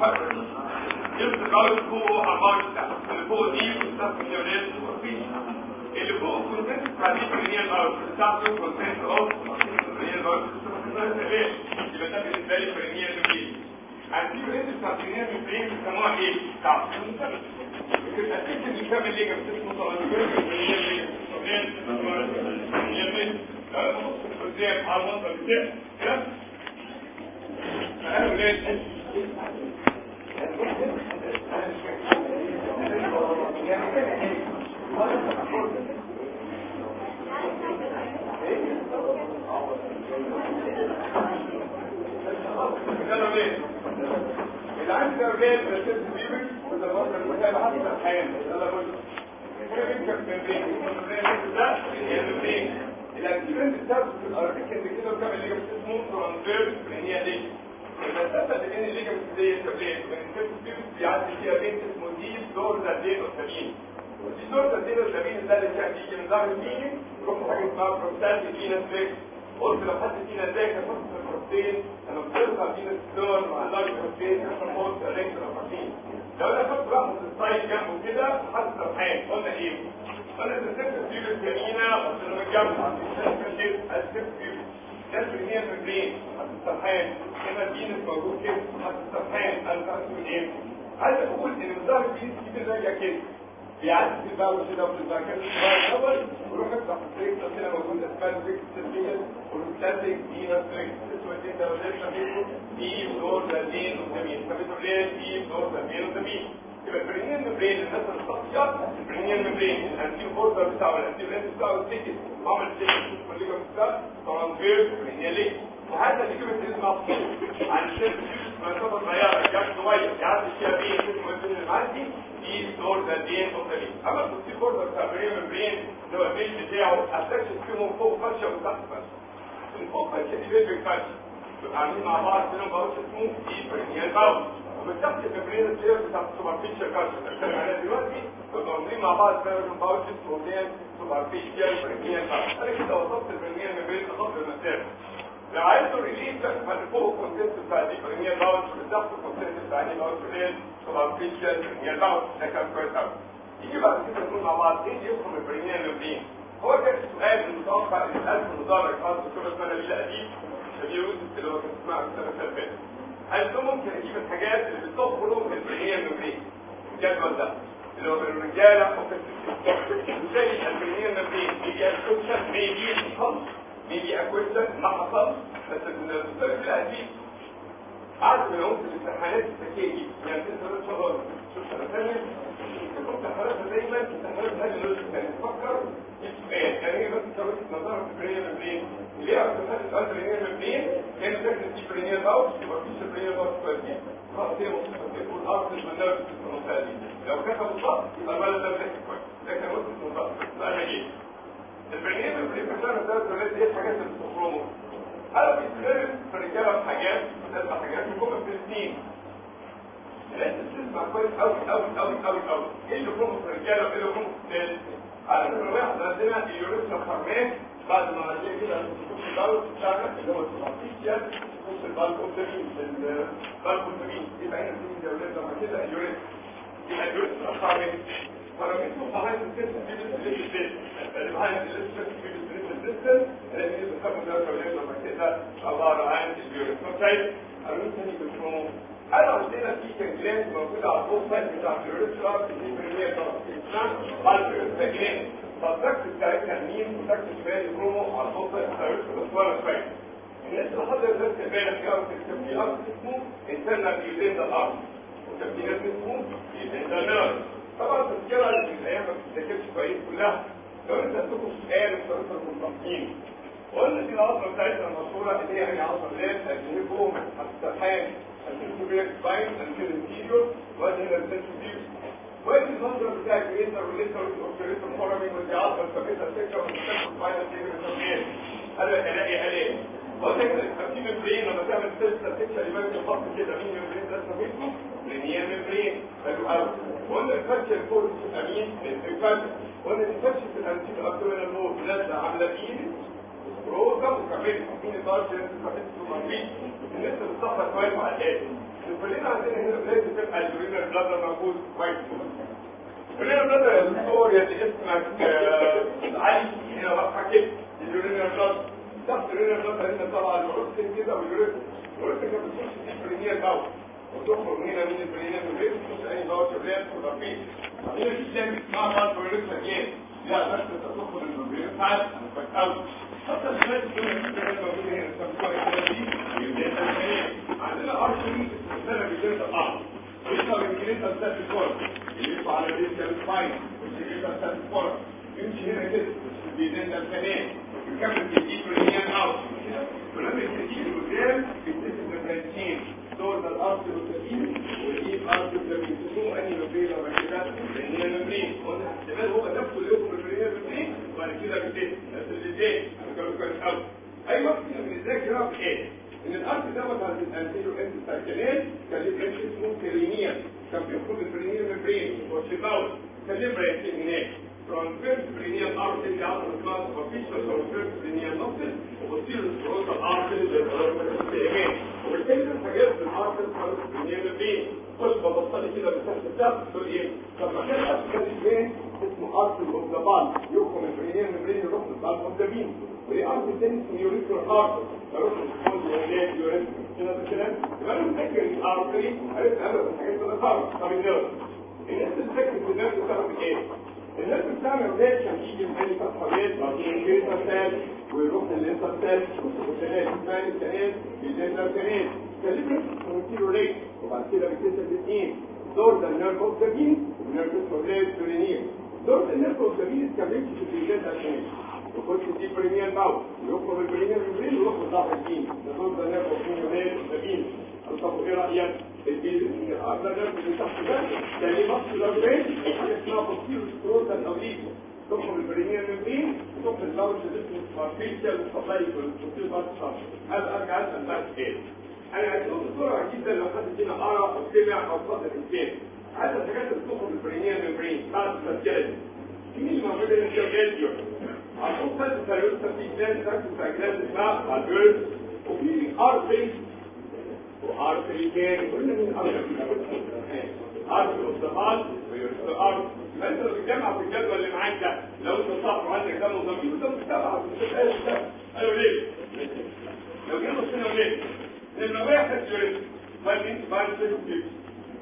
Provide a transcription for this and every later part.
فرق يفضل قوي فوق عمار اللي فوق دي بتستخدم اليونان اللي فوق كونتنت تعريف الريال باور بتاعته كونتنت اوف الريال باور يبقى ده بالنسبة لي فرينيال ميمبرين عندي رينج بتاع الرينيال ميمبرين بيسموها إيه؟ تعرف الاساس اللي كامل ليه جنب اسمه طالب قدام على المنطقة بتاعي كده فانا ولاد اللي عندي أولاد بس بيبي وده برضه المثال حتى الحياة يلا بص الاكتيفنت بتاعته في الارتيك اللي كده وكامل ليجمنت اسمه ترانسفيرس برينيا ليج المسافه اللي بين الليجمنت دي والتبليغ وبين السيرفس بيعدي فيها بين اسمه ديب دور ذاتين والسبين ودي دور ذاتين والسبين ده اللي كان بيجي من ظهر الفيني يروح حاجة اسمها بروستاتي فينس فليكس قلت لو حد فينا ذاك يحط في البروستين لما بترفع فينس فلور مع اللارج بروستين يحصل فوق الرينج الافرتين لو أنا كنت باخد السايد جنبه كده حاسس سرحان قلنا إيه؟ قلنا السيرفس بيبس جميله قلت له جنبه السيرفس بيبس جنب النية مبرين حاسس سرحان هنا الفينس موجود كده حاسس سرحان أنا؟ عايز أقول ان الظهر الفينس كده راجع كده بيعدي في الباول كده وفي المكان الأول ويروح يفتح السريكس كده موجود اسمها سريكس سيرفيس والكلاسيك دي سريكس اسمه كده وده دي دور زادين وزمين فبتقول ليه دي دور زادين وزمين يبقى البرينيال ممبرين الناس الصحية البرينيال ممبرين الانتيو بوردر بتاعه؟ الانتيو لينس بتاعه؟ التيكت عمل تيكت والليجمنت بتاعه. ترانسفيرس برينيالي وهذا الليجمنت اسمه عن سيرفيس مسافة صغيرة جاب صغير يعدي فيها بين اسمه البين المعدي دي دور زادين وزمين اما الانتيو بوردر بتاع البرينيال ممبرين اللي هو البيج بتاعه استكشف فيهم فوق فاشة وتحت فاشة من فوق فاشة دي بيج فاشة عاملين مع بعض بينهم باوش اسمه دي برينيال باوش وبالتحت الفبرين السير بتاع السوبرفيشال كالشر بنتكلم عليها دلوقتي كنا عاملين مع بعض بينهم باوش اسمه سوبرفيشال برينيال باوش أنا كده وصفت البرينيال ما بين اضاف المسافه لو عايزوا ريليز فوق الكونتنت بتاع دي برينيال باوش وبالتحت الكونتنت بتاع دي باوش اللي سوبرفيشال برينيال باوش ده كان كويس قوي يجي بعد كده نقول مع بعض إيه يفهم البرينيال مبين هو كان السؤال المتوقع ان الالف مدرج خاص بكل اسمها نبيل اديب اللي هو كان اسمها السنة اللي فاتت هل ده ممكن أجيب الحاجات اللي بتخرج من البرينيه المبرين الجدول ده اللي هو الرجاله وزي البرينيه المبرين بيجي اكويشن بيجي حصل بيجي اكويشن ما حصل بس الدكتور في القديم قعد من عمق الامتحانات التكيجي يعني انت ان شاء الله شوف سنه ثانية امتحاناتها دايما امتحانات هذه اللي كانت تفكر يعني هي بس كويس في البرينيه المبرين ليه أصلا هذه السؤال برينيه المبرين كانت فكره دي برينيه باوش يبقى في برينيه باوش كويسين خلاص هي ممكن تكون ارض المنار في المنطقة دي لو كتبوا الصح يبقى الولد ده ذكي كويس لكن وصل المنطقة السؤال إيه في الشهر الثالث والثالث إيه اللي بتخرجوا أنا بيتخرج في الرجاله بحاجات بتبقى حاجات بتكون في الاثنين لازم تسمع كويس قوي قوي قوي قوي قوي إيه اللي بيكون في الرجاله وايه اللي بيكون في الستات على فكرة واحد عندنا اليوريثرا فارمان بعد ما عندنا كده نشوف البالو بتاعنا اللي هو السوبرفيشال نص البالكونتامين البالكونتامين يبقى هنا في دولات لما كده اليوريثرا يبقى اليوريثرا فارمان فارمينتو بهايند السيستم في السيستم اللي بهايند السيستم في السيستم اللي بيستخدم ده دولات لما كده عباره عن طيب قانون ثاني بيكونوا انا عندنا في كنجلات موجوده على البوست سايد بتاع اليوريثرا في البريمير طبعا فالتكت بتاعتها مين وتكت شمال برومو على البوست سايد شوية الناس اللي حضرت نفس بالك كده وتكتب في ارض اسمه انترنال يوزين الأرض وكتب في ناس اسمه يوزين نيرف طبعا في الأيام ما بتتذاكرش كويس كلها. لو أنت هتكتب سؤال وترسل مصنفين وقلنا دي العصر بتاعتنا المشهوره اللي هي هي عصر ليل الجنيكوم السرحان الانتروبيرك سباين وادي هنا الانتروبيرك وادي المنظر بتاع الجريتر والليتر والاوكسيريتر فورمينج والدي عصر الكابيتا سكه والمستشفى سباين الانتروبيرك قال لك الاقي الاقي كده الترتيب البرين لما تعمل سيلسة سكشن يبقى خط كده مين البرين ده اسمه لينير ممبرين حلو قوي وقلنا الفرشه الفورس امين الفرشه وقلنا الفرشه الانتيريور ابدومينال مود نازله عامله بايد روزة وكمان مين فاتت له مريض الناس بتصفى كويس مع الآدم كلنا عندنا هنا لازم تبقى اليورينال بلادر موجود كويس دكتور يا اللي اسمك علي هنا واقفه كده اليورينال بلادر تحت اليورينال بلادر هنا طبعا الورثة كده واليوريثم الورثة كانت بتخش في البرينيال باول وتخرج هنا من غير تخش اي باول شغلات ولا في هنا في دم اسمها باول الورثة جاي لا بس تدخل البرينيال ساعات كويس قوي حتى الناس كلها في موجوده هنا سموها كده دي يبقى عندنا ارض السنة بجلد الأرض يطلع من جلد السات الكورة اللي يطلع على جلد السباين والجلد السات الكورة يمشي هنا كده بيدين الفنان يكمل في الايد والنيان اوت ولما يستجيب قدام بيتسم البرانشين والسبيل والايد ارض والسبيل تقوم اني مبرين وبعد كده لأن هي مبرين احتمال هو نفسه اللي يخرج مبرين مبرين وبعد كده بيتسم نفس الاثنين أنا كده كويس قوي اي وقت بنذاكر في إيه ان الأرض دوت عند الانتيرو اند سايكلين كان ليه برانش اسمه كرينيا كان بيخرج البرينيال ممبرين وشيباوت كان ليه برانشين هناك ترانسفيرس برينيال ارض اللي عضل اسمها سوبرفيشال ترانسفيرس برينيال نوكسل وبتصير السكروتال ارض اللي وبالتالي الحاجات في الأرض خالص برينيال ممبرين كل ما بطلي كده بتحت الدم تقول إيه؟ طب ما كان الأرض كان فين اسمه ارض الاوبزابال يخرج البرينيال ممبرين يروح للبال اوبزابين وليه ارض تاني اسمه يوريثرال ارض يروح للسبونج يوريثرال كده بالكلام يبقى أنا متذكر الارتري عرفت أنا الحاجات اللي صارت طب الناس اللي فاكره في الناس بتعمل إيه؟ الناس بتعمل ولاد كان يجي ثاني فتحة ولاد بعدين الكريتا سال ويروح للانتر سال والثلاث ثاني الثانيات الانتر ثانيات كلمه كونتيرو ريت وبعد كده بتكسر الاثنين دور ده النيرف بين والنيرف ذا برينير دور ده النيرف بين كان في الانتر ثانيات يخش في بريمير باو يخرج البريمير من ويروح لظهر الدين ده نبقى في ولاد الدين طب إيه رايك البيزنس ده تحت ده ده ليه مصر ده حاجة اسمها بصير سكروتا الاوليد تخرج البريمير من بين تخرج اللي اسمه فارفيشال سبلاي والبصير بس هذا ارجع اسال بقى إيه أنا عايز أقول بسرعة جدا لو حد فينا قرأ أو سمع أو صدق الإنسان. هذا الحاجات اللي تخرج البريمير من بين بعد التسجيل مين اللي موجوده هنا في الفيديو عشان ثلاث سيروس في جلاند ثلاث سيروس اسمها البيرد وفي ارتري وارتري تاني. قلنا مين ارتري ارتري اوستفال وارتري فانت لو بتجمع في الجدول اللي معاك ده لو انت صح وعندك مستبعد مش ده أيوه ليه؟ لو جينا بصينا ليه؟ نمرة واحد بعد كده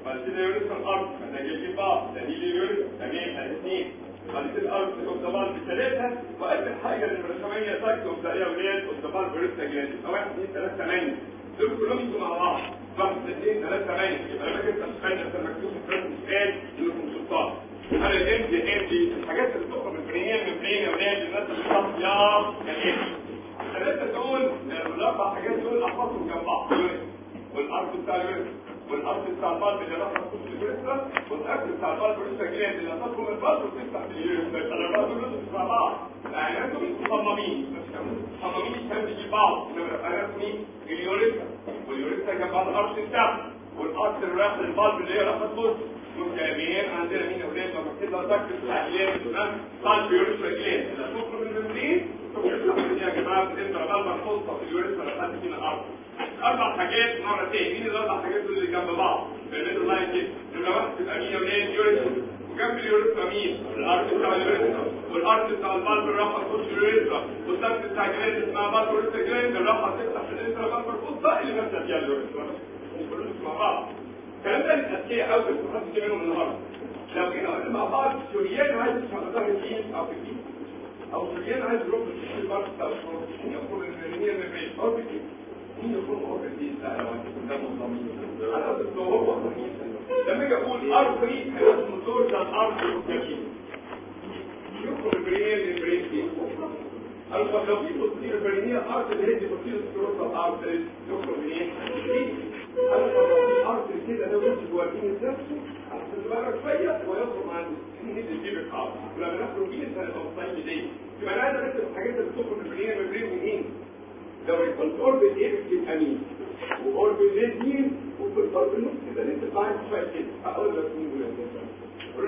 بعد كده يوريث الأرض أنا جايب بعض دليل يوريث تمام الاثنين كده الأرض والضبال بثلاثه واخر حاجة الرسميه اوف ذا أولاد والضبال بريستا جلاند 1 2 3 8 دول كلهم مع بعض. 1 2 3 8 يبقى لما جبت اسبانيا كان مكتوب في الفرنس سؤال انكم سلطان. أنا الام دي ام دي الحاجات اللي بتخرج من البرينيال من برين يا أولاد الناس بتحط يا يعني الثلاثه دول الاربع حاجات دول احفظهم جنب بعض والارض بتاع الورث والارض بتاع البلب اللي راح تخش البريستا والاكل بتاع البلب بريستا جلاند اللي هتدخل البلب وتفتح الاربعه دول مع بعض يعني أنتم مصممين مصممين الشمس دي بعض أنا اسمي اليوريثا واليوريثا جنب الأرض بتاعها والارض اللي رايح للبلب اللي هي راح تخش والجامعين عندنا مين أولاد لما كده تكتب الاعلام تمام قلب يوريثا جلاند اللي هتخرج من الممبرين يا جماعة انت بلبل خلطه في اليوريثا لحد فينا الأرض أربع حاجات مرتين مين الاربع حاجات اللي جنب بعض بنعمل اللاين كده نمره واحد تبقى مين يا ولاد يوريثا وجنب اليوريثا مين الأرض بتاع اليوريثا والارض بتاع البلب الراحه تخش اليوريثا والسقف بتاع جلاند اسمها بلب يوريثا جلاند الراحه تفتح في الانترا بلب الوسطى اللي ماسكه فيها اليوريثا كلهم مع بعض الكلام ده للاذكياء قوي محدش منهم النهارده لو جينا قلنا مع بعض سوريان عايز يسمع ظهر الدين أو في الدين أو سوريان عايز يروح في البلد بتاع الشرطه يقول إن الدنيا مبين أو في الدين مين يكون هو في الدين ده لو انت كنت منظمين أنا هو لما أجي أقول ارضي اسمه دور ده الأرض الكبير يدخل دي الفا لو في بتصير البرينيه أرض اللي هي بتصير السكروتا الأرض يدخل منين؟ الفا لو ارض كده ده وش جوه الدين نفسه هتتبرع شوية ويخرج عن الدين اللي بيجيب الأرض ولما نخرج انت هتبقى مصيب دي يبقى أنا عايز اركز الحاجات اللي بتخرج من البرينيه من البرين منين؟ لو يكون قرب الايه بتبقى مين وقرب الليل مين وفي القرب النص كده انت عايز شوية كده هقول لك مين ولا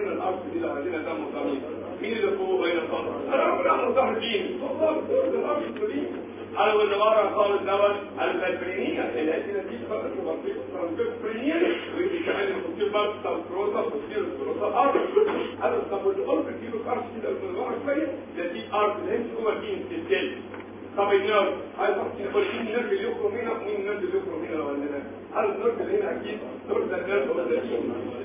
قلنا الأرض دي لو عندنا دم ضمير مين اللي فوق بين الظهر أنا على ظهر دين الأرض السليم قالوا اللي ورا خالص دوت البرينيا اللي هي نتيجه فقط برينيا ودي كمان الكوتير بارت سالكروزا وكوتير سكروزا ارض قالوا طب والقرب كيلو كارت كده من ورا شوية دي ارض هي جوه الجين السيل طب النيرف عايز نقول مين النيرف اللي يخرج هنا ومين النيرف اللي يخرج هنا لو عندنا قالوا النيرف اللي هنا أكيد نيرف ده النيرف هو ده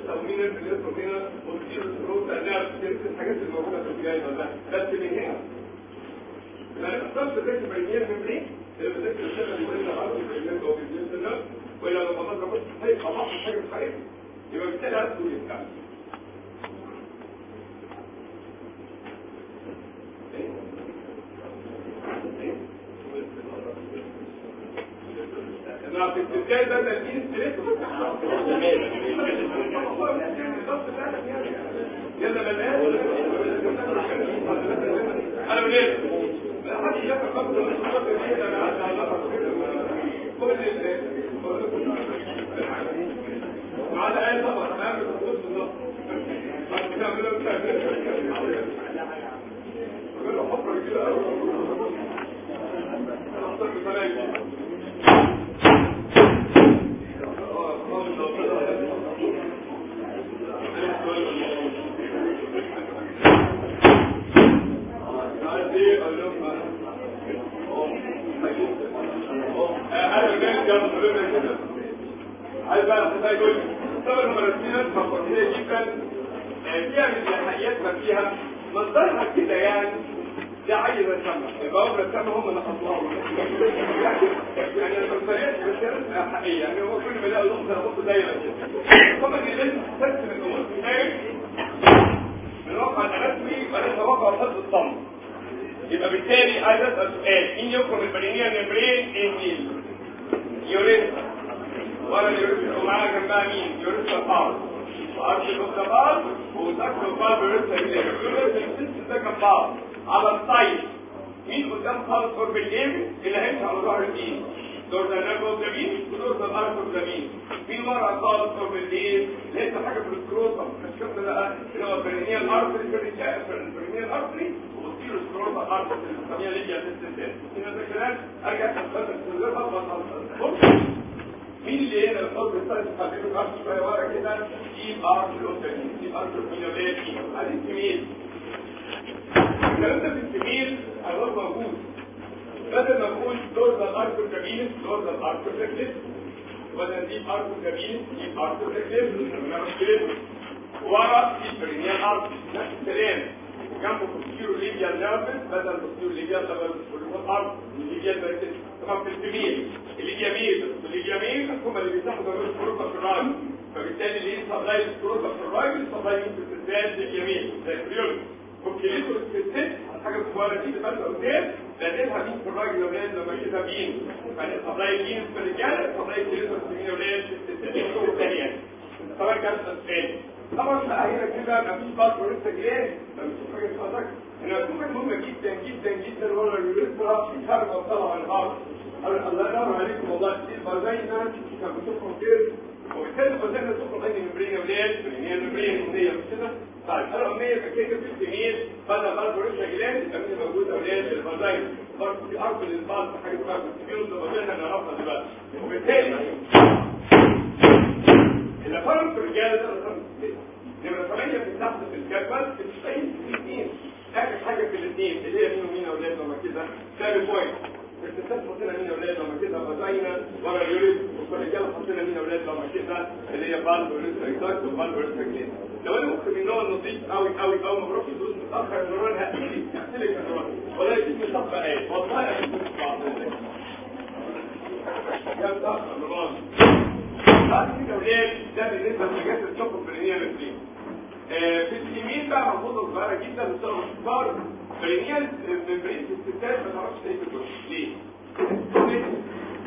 طب مين النيرف اللي يخرج هنا وكوتير سكروزا النيرف الحاجات اللي موجوده في الجاي ولا بس من هنا لأن الصف ده برينير ممبرين اللي بتذكر الشغل اللي بين العرض والبرينير أو بالنسبة لنا وإلا لو ما نظر بس هي خلاص حاجة في حياتي يبقى بالتالي يتكلم أنا في البدايه ده تلقين ستريس يلا بنات أنا بنات لا حد يفهم خط الخط دي أنا على كل مع الاقل طبعا أنا عامل خطوط بالظبط بس بتعملوا بتعملوا حفره كده قوي أنا اختار بثلاثه عايز بقى الخطأ يقول طبعا المرسلين مقصودية جدا فيها من الحقيقات ما فيها مصدرها كده يعني ده عيل رسامة يبقى هم رسامة هم اللي خطوها يعني المرسلات رسالة حقيقية. يعني هو كل ما نقطة نقطة دايما كده طبعا لازم في النهاية من الواقع الرسمي وليس واقع فضل الصمت يبقى بالتالي عايز اسال سؤال مين يخرج البرينيا ممبرين إنجيل. يوريثرا ولا يوريثرا ومعاها جنبها مين يوريثرا بار وارش البار وتاكل البار يوريثرا يوريثرا ده كان بار على السايد مين قدام خالص قرب الجيم اللي هيمشي على ظهر الايد دور ده نرفو زمين ودور ده الأرض زمين مين ورا خالص قرب الجيم لقيت حاجة في مش كده لا اللي هو البرينيا الارتري البرينيا الارتري وتصير السكروتم الارتري اللي بنسميها ليجيا ديستنس هنا ده كلام ارجع اتفضل مين اللي هنا الحب الثالث حبيبه الأرض شوية ورا كده دي ارض الاوتاني دي ارض الميلاد عايزين كميل الكلام ده في الكميل هيبقى موجود بدل ما نقول دور ده الأرض الكبير دور ده الأرض الكبير بدل دي ارض الكبير دي ارض الكبير ورا دي برينيال ارض نفس الكلام جنبه تصوير ليبيا النرفس بدل تصوير ليبيا النرفس الأرض ليبيا النرفس طبعا في ميل والليبيا ميل هم اللي بيساعدوا ضرورة الكروبة في الراجل. فبالتالي اللي يصدر الكروبة في الراجل في الزاد ليبيا ميل زي الكريول والكليتور في الست حاجة صغيرة دي بس قدام لازمها مين في الراجل ولاد لما كده مين صداي مين في الرجالة صداي الكليتور في مين ولاد في الست دي صورة ثانية طبعا كانت الثاني طبعا هنا كده مفيش بقى لسه جاي مفيش تفضلك هنا الجملة مهمة جدا جدا جدا ولا اليوريثرا في عن الأرض قال الله ينور عليكم. والله كتير. بازينا كان بتخرج خير وبالتالي بازينا تخرج اي ممبرين ولاد هي الممبرين الامنية مش كده طيب أنا الامنية كده في الجميل بدل برضه لسه جلاد الامنية موجودة ولاد البازينا برضه في أرض للبعض حاجة اسمها كونتينيوس بازينا نعرفها دلوقتي. وبالتالي اللي فرق في الرجاله ده نمرة 8 في تحت في الجدول بتشتغل في الاثنين أخر حاجة في الاثنين اللي هي مين ومين أولاد؟ لما كده. ثابت بوينت الاستاذ حطينا مين أولاد؟ لما كده. فزينا ورا اليوريد والرجاله حطينا مين أولاد؟ لما كده. اللي هي بالب وريسك اكتاك وبالب وريسك لين لو أنا ممكن من نوع نظيف قوي قوي قوي ما بروحش دروس متأخر النوران هقتلك هقتلك النوران ولا يجيب مصفى إيه؟ والله أكيد بعض يا متاخر النوران بعد كده ده بالنسبة للحاجات اللي بتخرج في اليمين بقى ملحوظه صغيره جدا بسبب الكبار برينيال ممبرين الستات ما تعرفش تلاقي في الوش ليه؟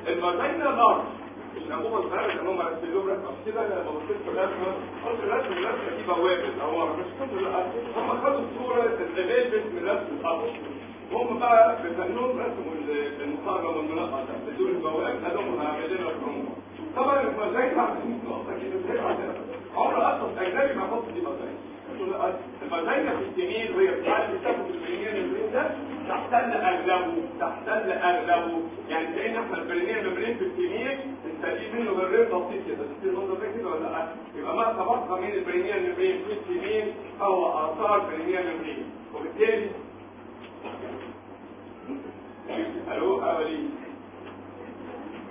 المرمينا نار الانبوبه الصغيره اللي هم رسموا لهم رسمه كده لما بصيت في قلت الرسمه الرسمه دي بوابه أو مش كل هم خدوا الصورة الريليفنت من الأرض وهم بقى بفنهم رسموا المقارنه والمنقطه بدون البوابه هعمل لنا الرموز طبعا المزايا عارفين نقطة كده عمر أصلا أجنبي ما يحط دي مزايا المزايا في الجميل وهي بتاعت البنيان البنين ده تحت تحتل أغلبه تحتل أغلبه. يعني كان إحنا ممبرين في الكميه نستفيد منه بالريم بسيط كده. تصير المنظر ده كده ولا لأ؟ يبقى ما تبقى من ال perineal membrane في ال female هو آثار perineal membrane وبالتالي ألو اولي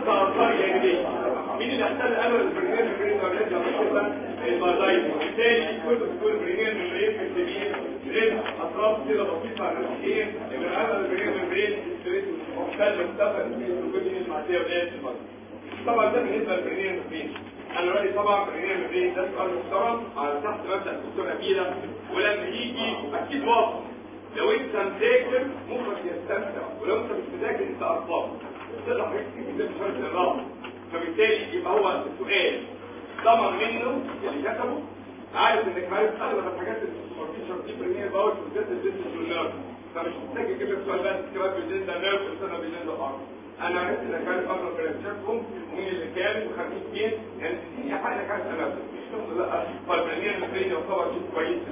نص اثار جانبيه مين اللي احتل اول البرنامج اللي هو لازم يبقى المازايد وبالتالي كل دكتور برنامج اللي يمكن تبين رزق اطراف كده بسيطه على الايه يبقى اول البرنامج برين مختلف مختلف في الكوتين المعديه ولايه طبعا ده بالنسبة للبرنامج برين أنا رايي طبعا برنامج برين ده سؤال محترم على تحت مبدا الدكتور نبيله ولما يجي أكيد واضح لو انت مذاكر مخك يستمتع ولو انت مش مذاكر انت ارقام حاجات كتير في فرق الرابط فبالتالي يبقى هو السؤال ضمن منه اللي كتبه؟ عارف إنك عارف أغلب الحاجات اللي في شرطي بريمير باور بالذات البيزنس والنيرف فمش محتاج تجيب السؤال بس كمان بالذات ده نيرف والسنة بالذات ده أنا عرفت إنك عارف أغلب برنامجاتكم ومين اللي كان وخميس مين يعني دي حاجة كانت أنا فالبريمير البريمير يعتبر شيء كويس في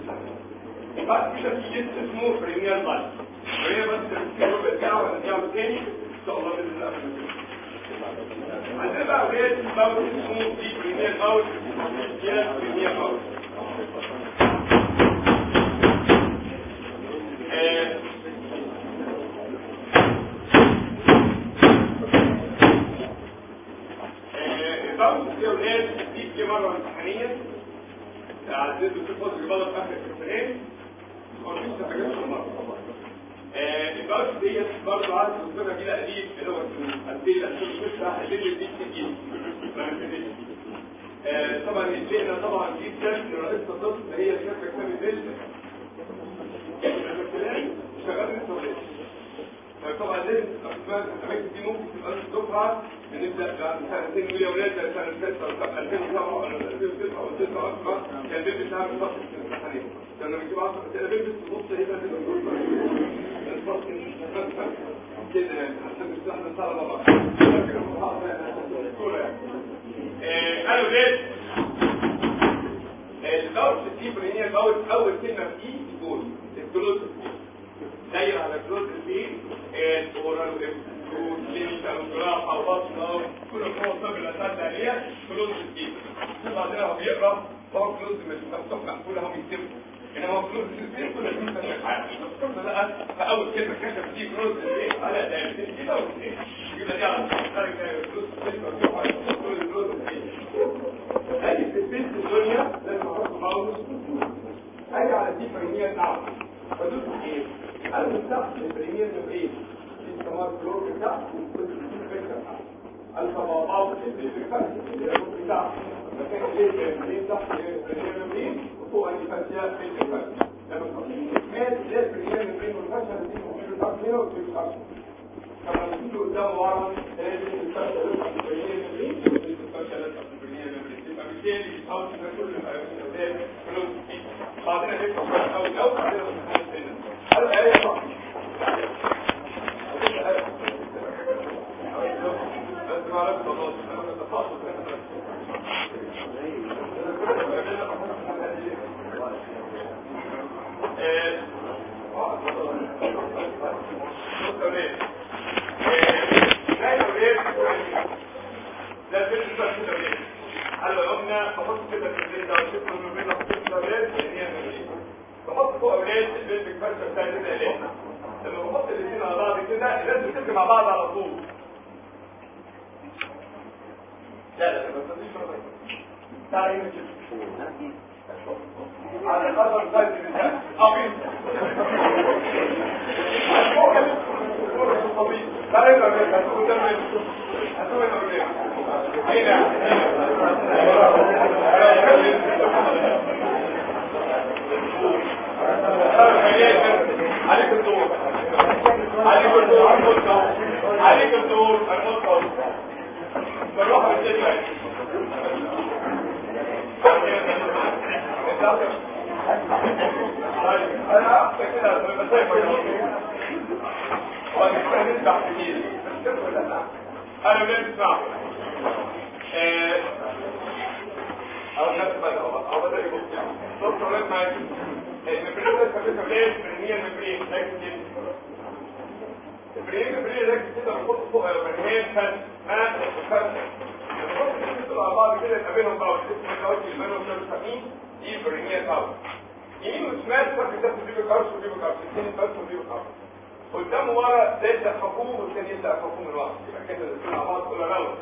كده في جسم اسمه بريمير بايت بريمير بايت ده ربع ساعه ولا ساعه تاني. ان شاء الله باذن الله عندنا بقى غير باوت اسمه دي بريمير باوت الباوت دي يا ولاد دي في مره امتحانيه عديت في فتره غلط اخر في المرة الباوش ديت برضه عارف الدكتوره دي قديم اللي هو 2006 حلل دي كتير طبعا لقينا طبعا جدا رئيس الطب هي شركة كامل بيل شغال لسه ولا طبعا لازم الاماكن دي ممكن تبقى الدفعه بنبدا بعد سنتين ويا ولاد سنه 6 2007 ولا 2009 أو 2009 أصلا كان بيلبس بتاع فتره الامتحانات كان لما يجيب 10 اسئله بيلبس في نص هيبقى كده عشان نستخدم الطلبه بقى قالوا ليه في التيب اللي هي اول اول كلمه في تقول الكلوز داير على كلوز في الاورال كلينيكال جراحه وبطنه كل هو الطب اللي أساس عليها كلوز التيب بعدين هو بيقرا فهو كلوز مش مفتوح مقفوله هم يكتبوا انما كلوز التيب كل دي مش لا فاول كلمه كتب فيه كلوز التيب على دايرتين كده واثنين يبقى دي على كلوز التيب كلوز التيب اي في البيت الدنيا لازم أحط خالص أجي على دي فريمية تعب فدوس إيه أنا مستخدم الفريمية تبقيه في كمان فلور بتاع كنت الفكرة الفا باباو الفكرة بتاع مكان ليه فريمية تحت الفريمية وفوق الفاسيات في الفكرة لما تحطين اسمات ليه الفريمية تبقيه والفاسية دي ممكن تحط هنا وتجيب خمسة لما تيجي قدام ورا لازم الفاسية تبقى في الفريمية تبقيه الفاسية تبقى في الفريمية تبقيه بالتالي بيحاول كل الاولاد كلهم بعدين نفتح أو لو بعدين هل هي صح بس ما عرفت خلاص أنا تفاصيل ده بالنسبة للتمرين قالوا قلنا بحط كده البيت ده من البيت أحط كده أولاد يعني هي من بحط فوق أولاد البيت بالفرشه بتاع كده ليه لما بحط الاثنين على بعض كده لازم تمشي مع بعض على طول لا لا ما تنسيش تعالى هنا كده على قدر القلب بالذات عظيم لا يقدر هتقول تمام هتقول هنا. عليك الدور عليك الدور عليك الدور المطلق بالراحه بالتجاه أنا بدأت اسمع أو الناس بدأ أو بدأ يبص دكتور ولاد معاك المبرين ده كبيرة ليه برينية المبرين لكن جدا البرينية المبرين لكن كده بنحط فوق برينية فن ما فن نحط كده على بعض كده نقابلهم بقى اللي بينهم كانوا سامين دي برينية كاوتش يمين وشمال فرق كتاب بيبو كاوتش وبيبو كاوتش الاثنين بس وبيبو كاوتش قدام ورا ده يبدا حكومه والثاني يبدا حكومه ورا يبقى كده الاثنين مع بعض كل راوند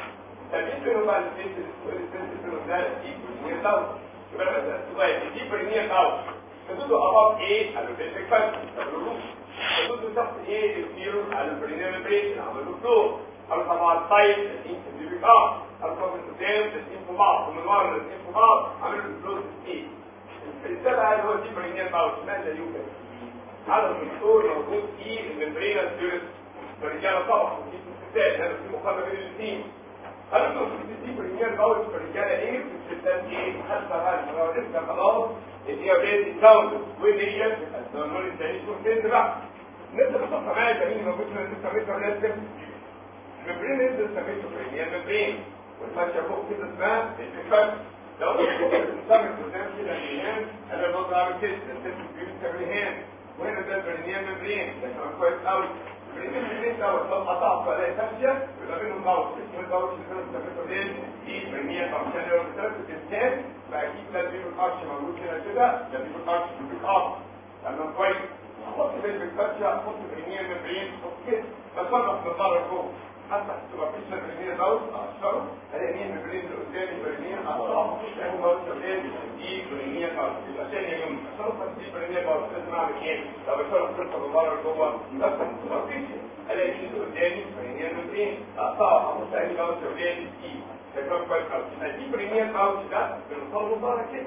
تمييز بينهم بقى السبيس السبيس بينهم ده دي برينية كاوتش يبقى مثلا سؤال دي برينية كاوتش حدوده above إيه البيسك فاكتور عملوا حدوده تحت إيه الفيرو على البرينيال بريشن عملوا فلو سايد الاثنين سيبيك آه على طبعا قدام الاثنين في بعض ومن ورا الاثنين في بعض عملوا الفلو إيه السبعه اللي هو دي برينيال باوش ماذا يوجد على الدكتور موجود في الممبرينال سيرس فرجاله طبعا ودي الستات هذا في مقارنه بين الاثنين قالوا له دي برينيال باوش فرجاله إيه في الستات إيه حتى هذا لسه خلاص اللي هي بيت ودي النور الثاني يكون فين بقى نبدا نصفها معايا الجميل موجود في الناس سميتها لازم مبرين نزل سميته برين هي مبرين والفاشيه فوق كده اسمها الفاش لو أنا سميت قدام كده الهان أنا برضه عامل كده. الست بيوت الهان وهنا ده برينيان مبرين ده كمان كويس قوي. برينيان مبرين دوت لو قطعت ولا فاشيه يبقى بينهم باوش اسمه الباوش اللي كانوا سميته ليه دي برينيان باوش عشان لو بتثبت الانسان فاكيد ده بيبقى القرش موجود هنا كده. ده بيبقى القرش بيبقى آه. تمام كويس. أحط بين الفاشيه أحط برينيان مبرين أحط كده. بصرف من بره لجوه حتى تبقى فيش برينيان باوش اقشره الاقي مين مبرين اللي قدامي اقطعه مفيش أي باوش قدامي دي برينيان باوش يبقى ثاني يوم. اشرف دي برينيان باوش لازم أعمل إيه؟ لو فرصه من بره لجوه بفتح سوبرفيشن ألاقي مين اللي قدامي برينيان مبرين اقطعه أحط أي باوش قدامي دي شكرا كويس قوي دي برينيان باوش ده له بره كده.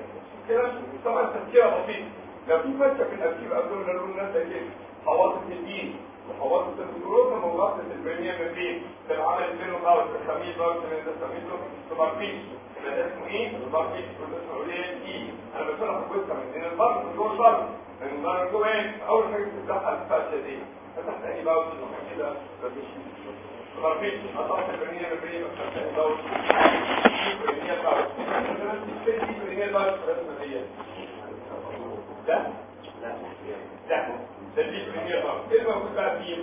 كده؟ طبعا تفكير بسيط لو في فتشه في الأركيب قبل ما نقول الناس كده حواصل الدين وحواصل الجروث موضوعات البرينيان مبرين في العمل باوش الخميس باوش من ده سميته سوبرفيشن يبقى ده اسمه إيه؟ والاسم قليل إيه؟ أنا بشرح الجزء من البر من جوه البر من بره جوه إيه؟ اول حاجة بتفتحها الفاشيه دي فتحت اني باوش كده مفيش البرينية البرينية مفتاحة الدور البرينية الدور البرينية البرينية الدور الرسمة دي ده ده ده دي برينية الدور إيه الموجود بقى فيه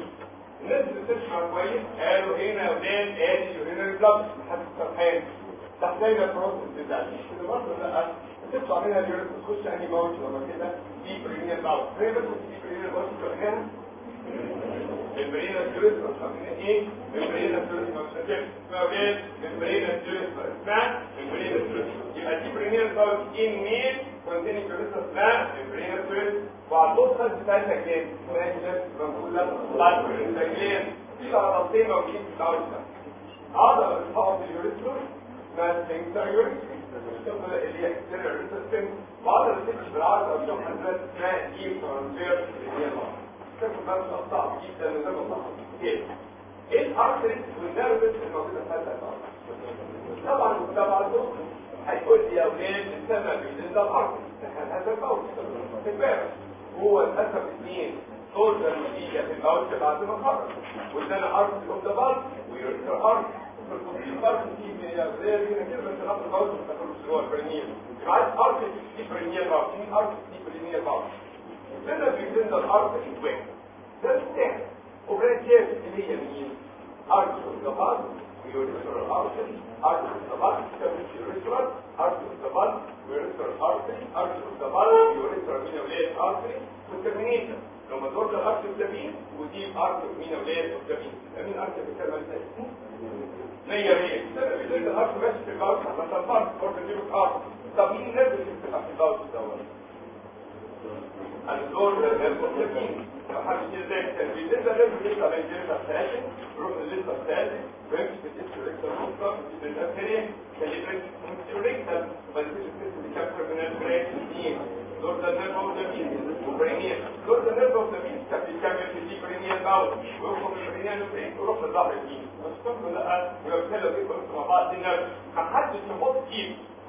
الناس اللي بتسمع كويس قالوا هنا ودان ادي وهنا البلد لحد السرحان تحتاج البروسس بتاع كده برضه لا تطلع منها اليوريك تخش انهي موت لما كده دي برينية الدور هي بس دي برينية الدور هنا ممبرينا الجلوس مسمينها إيه ممبرينا الجلوس مسمينها اسمها إيه ممبرينا الجلوس اسمها ممبرينا الجلوس يبقى دي برينيا الجلوس ان ميل كونتيني جلوس اسمها الجلوس وعندهم خمس بتاعتها جلاد اسمها جلاد موجوده بعد الجلاد في عضلتين موجودين في الجلوس ده عضله بتحط اليوريثرا اسمها سفنكتر يوريثرا اللي هي اكستيريور يوريثرا وعضله تمشي بالعرض أو شوف حضرتك اسمها إيه ترانسفير تاخد بالك صعب جدا وده صعب كده إيه الارتريز والنيرفس الموجوده في هذا الأرض طبعا طبعا هيقول لي يا أولاد السبب ان ده الارتريز هذا القول تبقى هو للاسف اثنين صوره النتيجه في الأول بعد ما خرج. وادانا ارتريز اوف ذا بلد ويوريثرا ارتريز فالكمبيوتر بارت دي يا أولاد هنا كده بس مش هو البرينيال يبقى عايز ارتريز دي برينيال بارت مين ارتريز دي برينيال بارت لنا في ضمن الأرض الاسواق ده السحر وبريتيات اللي هي مين؟ أرض الزبال ويوريثرال الأرض ارض الزبال تسمى يوريثرال ارض الزبال ويوريثرال الأرض ارض الزبال ويوريثرال مين أولاد ارض والترمينيشن لما دور ده ارض الزبين ودي ارض مين أولاد الزبين مين ارض الكلمة دي مية مية ده ضمن الأرض ماشي في الأرض مثلا فرق برضه دي بتقع طب مين بتبقى في الأرض دوت الدور لازم يطلع ذا مين وبرينيال دورزال نيرف اوف ذا مين كان بيكمل في دي برينيال باول ويخرج من البرينيال وبرين ويروح للظهر اليمين بس كله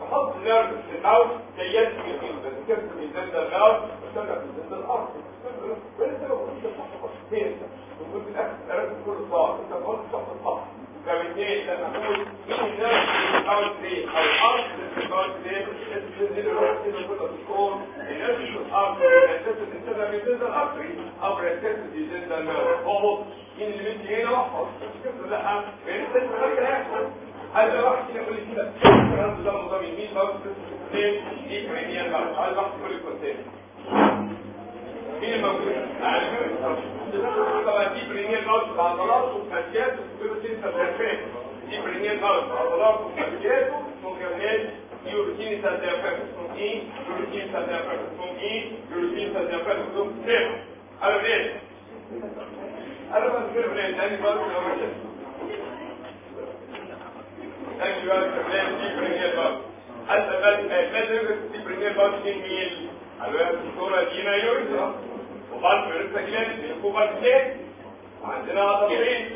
نحط نيرف في الأول جيات في اليمين بس كيف بيزيد الغاز وشرع بيزيد الأرض وانت لو كنت تحط فين وكنت في الأخر لازم كل صار انت قلت تحط الصح فبالتالي لما نقول مين النيرف في الأول دي أو الأرض في الأول دي تنزل الروح كده كله تكون النيرف في الأرض الأساس الإنسان بيزيد الأرض أو الأساس بيزيد النيرف اهو مين اللي بيجي هنا كده لا يعني انت مش هيحصل هذا واحد كده لي كده. الكلام ده نظام يمين بقى اثنين دي بريمير بقى عايز واحد يقول لي كونتين مين الموجود طبعا دي بريمير بقى عضلات وفاشيات وسبيروتين سبيرفين دي بريمير بقى عضلات وفاشيات ومكملات يوروتين اسمه إيه؟ يوروتين اسمه إيه؟ يوروتين سبيرفين اسمه سيف أنا فين أنا بذكر فين تاني بقى أيوه كمان دي برينير باب حتى بس لازم دي برينير باب مين مين على الصورة دي ما يورثها وبعد ما يورثها كده بيكون بعد عندنا عضلتين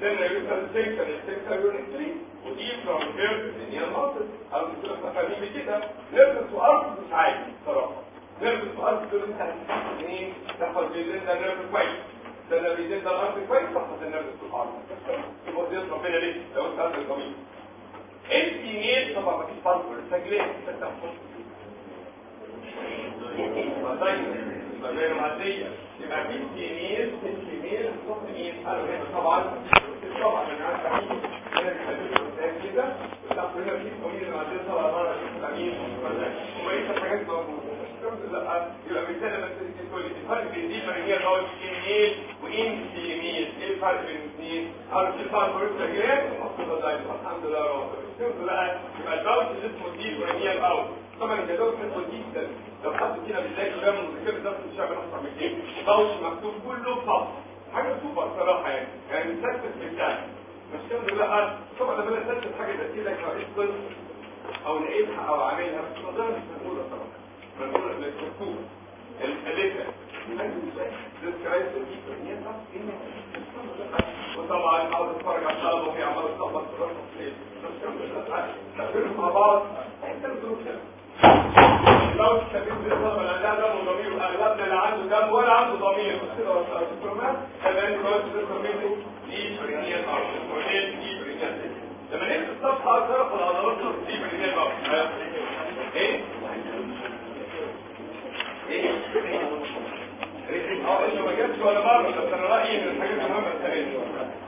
سنة يورثها السكشن السكشن يورثها ودي فروم هير برينير ماسل قلت لك فاهمين كده. نرفس وارض مش عايز صراحة. نرفس وارض دول انت منين تاخد بيزن ده نرفس كويس. ده بيزن ده الأرض كويس تاخد النرفس في الأرض. يبقى ربنا ليه؟ لو أنت هذا القميص الفيميل طبعا مفيش فرق الرجلين طيب معدية يبقى في الفيميل في الفيميل الصوت مين طبعا طبعا من عارف مين كده بتاخد هنا في الفيميل المعدية طبعا مرة مين وما يبقى حاجات موجودة لا يبقى مثال بس تقول لي الفرق بين دي اللي هو الفيميل وان فيميل إيه الفرق بين الاثنين؟ عارف في فرق بين الرجلين المفروض ده الحمد لله رب العالمين بقى يبقى الباوت اللي اسمه دي فريقية الأول طبعا الجدول حلو جدا لو حد فينا من الذاكره ده مش هيعمل أكتر من كده باوت مكتوب كله بسط حاجة سوبر صراحة يعني يعني مسكت بالفعل مش كده لا طبعا لما أنا اسست حاجة زي كده كرئيس أو لقيتها أو عاملها بس ده مش مسؤوله طبعا وطبعا عاوز اتفرج على الطلبه وهي عماله تخبط في راسها مع بعض لو تستفيد بالطلبه اللي عندها دم وضمير واغلبنا لا عنده دم ولا عنده ضمير كده وصلت كمان كويس بالضمير دي برينيال وليه دي برينيال لما نكتب الصفحه طرف العضلات دي برينيال إيه إيه آه انت ما جبتش ولا مره بس أنا رايي ان الحاجات المهمه الثانية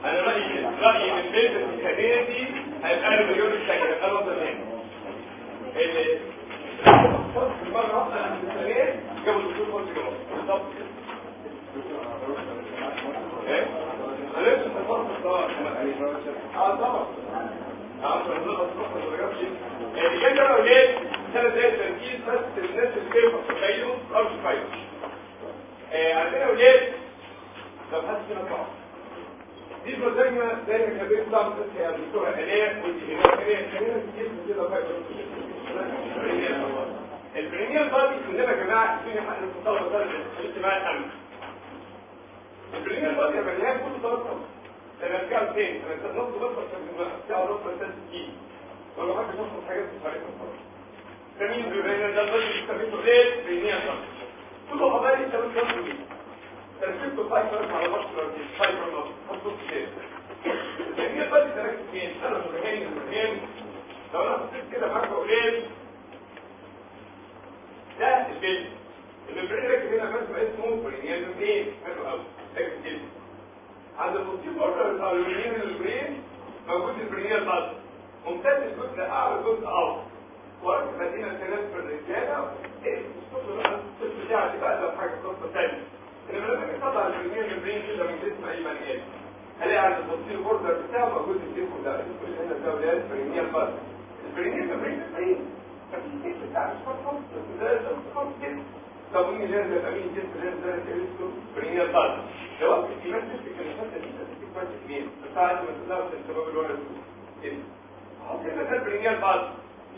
أنا رايي رايي ان البيت الكندي هيبقى له مليون الثانية هيبقى له اللي المره واحدة عند الثانية جابوا الدكتور قلت جابوا بالظبط إيه أنا لسه في الفصل الصغير آه طبعا آه اللي جاي ده أولاد سنه زي التركيز بس الناس اللي كيف تخيلوا ارش فايت عندنا أولاد حد فينا طبعا. دي بروتينيا زي ما كان بيطلع بس الدكتوره الاء ودي هنا. خلينا نجيب كده فايت البرينيال بادي كلنا يا جماعة في حق الطلبه ده الاجتماع الامن البرينيال بادي مليان كل طلبة أنا رجعت تاني. أنا نص بس بتاع نص بس كي ولا حد يشوف حاجات مش عارفها مين برينيال ده اللي بيستخدمه ليه برينيال بادي كله حبايبي انت بتفكر بيه تركيبته فايبر على بشرة فايبر خطوط كده. البرينيال بادي تركب فين؟ أنا متهيئ المكان لو أنا حطيت كده معاك قليل ده البيت البرين راكب هنا بس بقى اسمه برينيال برين حلو قوي راكب كده عند البوستيف اوردر بتاع اليورين البرين موجود البرينيال بادي ممتد الجزء أعلى جزء اوسط وقت مدينة الثلاث في الرجالة إيه الصوت بتاعتي بقى لو حاجة قصة تانية انما لما يطلع البرينيال برين كده من جسم اي بني آدم الاقي عند البوستيف اوردر بتاعه موجود الجسم ده؟ الجزء هنا ده وده البرينيال بادي البرينيال برين برين ففي بتاع مش فرق ده خالص. كده طب مين لازم يبقى مين جسم لازم ده اسمه برينيال بادي لو أنت في مسك الكلمات دي كويس كبير بس عايز ما تطلعش الشباب اللي ورا كده حط كده ده برينيال بادي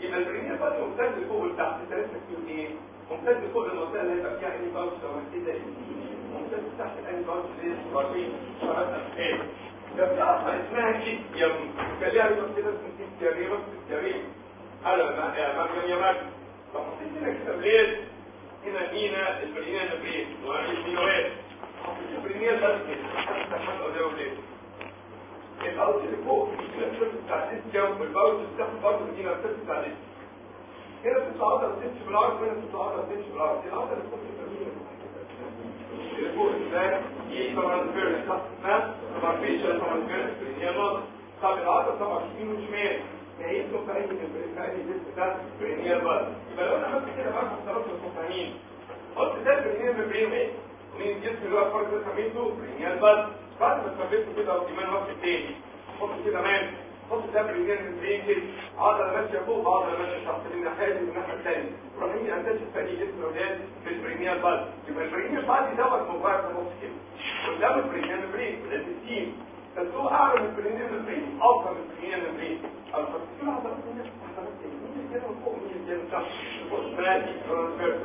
يبقى البريمير بادي ممتد لفوق ولتحت لسه بتقول إيه ممتد فوق المنطقة اللي هيبقى فيها اني باوتش لو كده تحت باوتش اللي هي صغيرين شباب إيه ده أصلا اسمها إيه يا كان ليها ريبس كده اسمها سياريبس سياريبس على ما يا مريم يا مريم طب حطيت كده بليد هنا مينا البريمير نبريد وعامل مينوات حطيت البريمير بس كده حتى حاجة قدام وليه الباوت اللي فوق الكلام بتاع الجو والباوت تحت برضه دي نفس بتاع هنا بتطلع عضله تمشي بالعرض هنا بتطلع عضله تمشي بالعرض العضله اللي فوق اللي فوق ده دي طبعا فيرس اسمها طبعا فيشل طبعا هي نص طب العضله طبعا يمين وشمال هي اسمه في اي في جسم ده برينيال بس يبقى لو أنا عملت كده بقى اخترت المفاهيم قلت ده برينيال مبرين إيه ومين الجسم اللي هو فرق ده سميته برينيال بس بعد ما ثبته كده وكمان وقت تاني حط كده مان حط ده برينيال مبرين كده عضله ماشيه فوق عضله ماشيه تحت من الناحيه دي من الناحيه الثانية روح مين أساس الثاني جسم الاولاد في البرينيال بس يبقى البرينيال بس دوت في النص كده قدام ده التيم بس هو اعلى من البرينيال مبرين اوطى من البرينيال مبرين الفصيل عضلات هنا عضلات مين اللي كده فوق مين كده تحت اسمها دي ترانسفير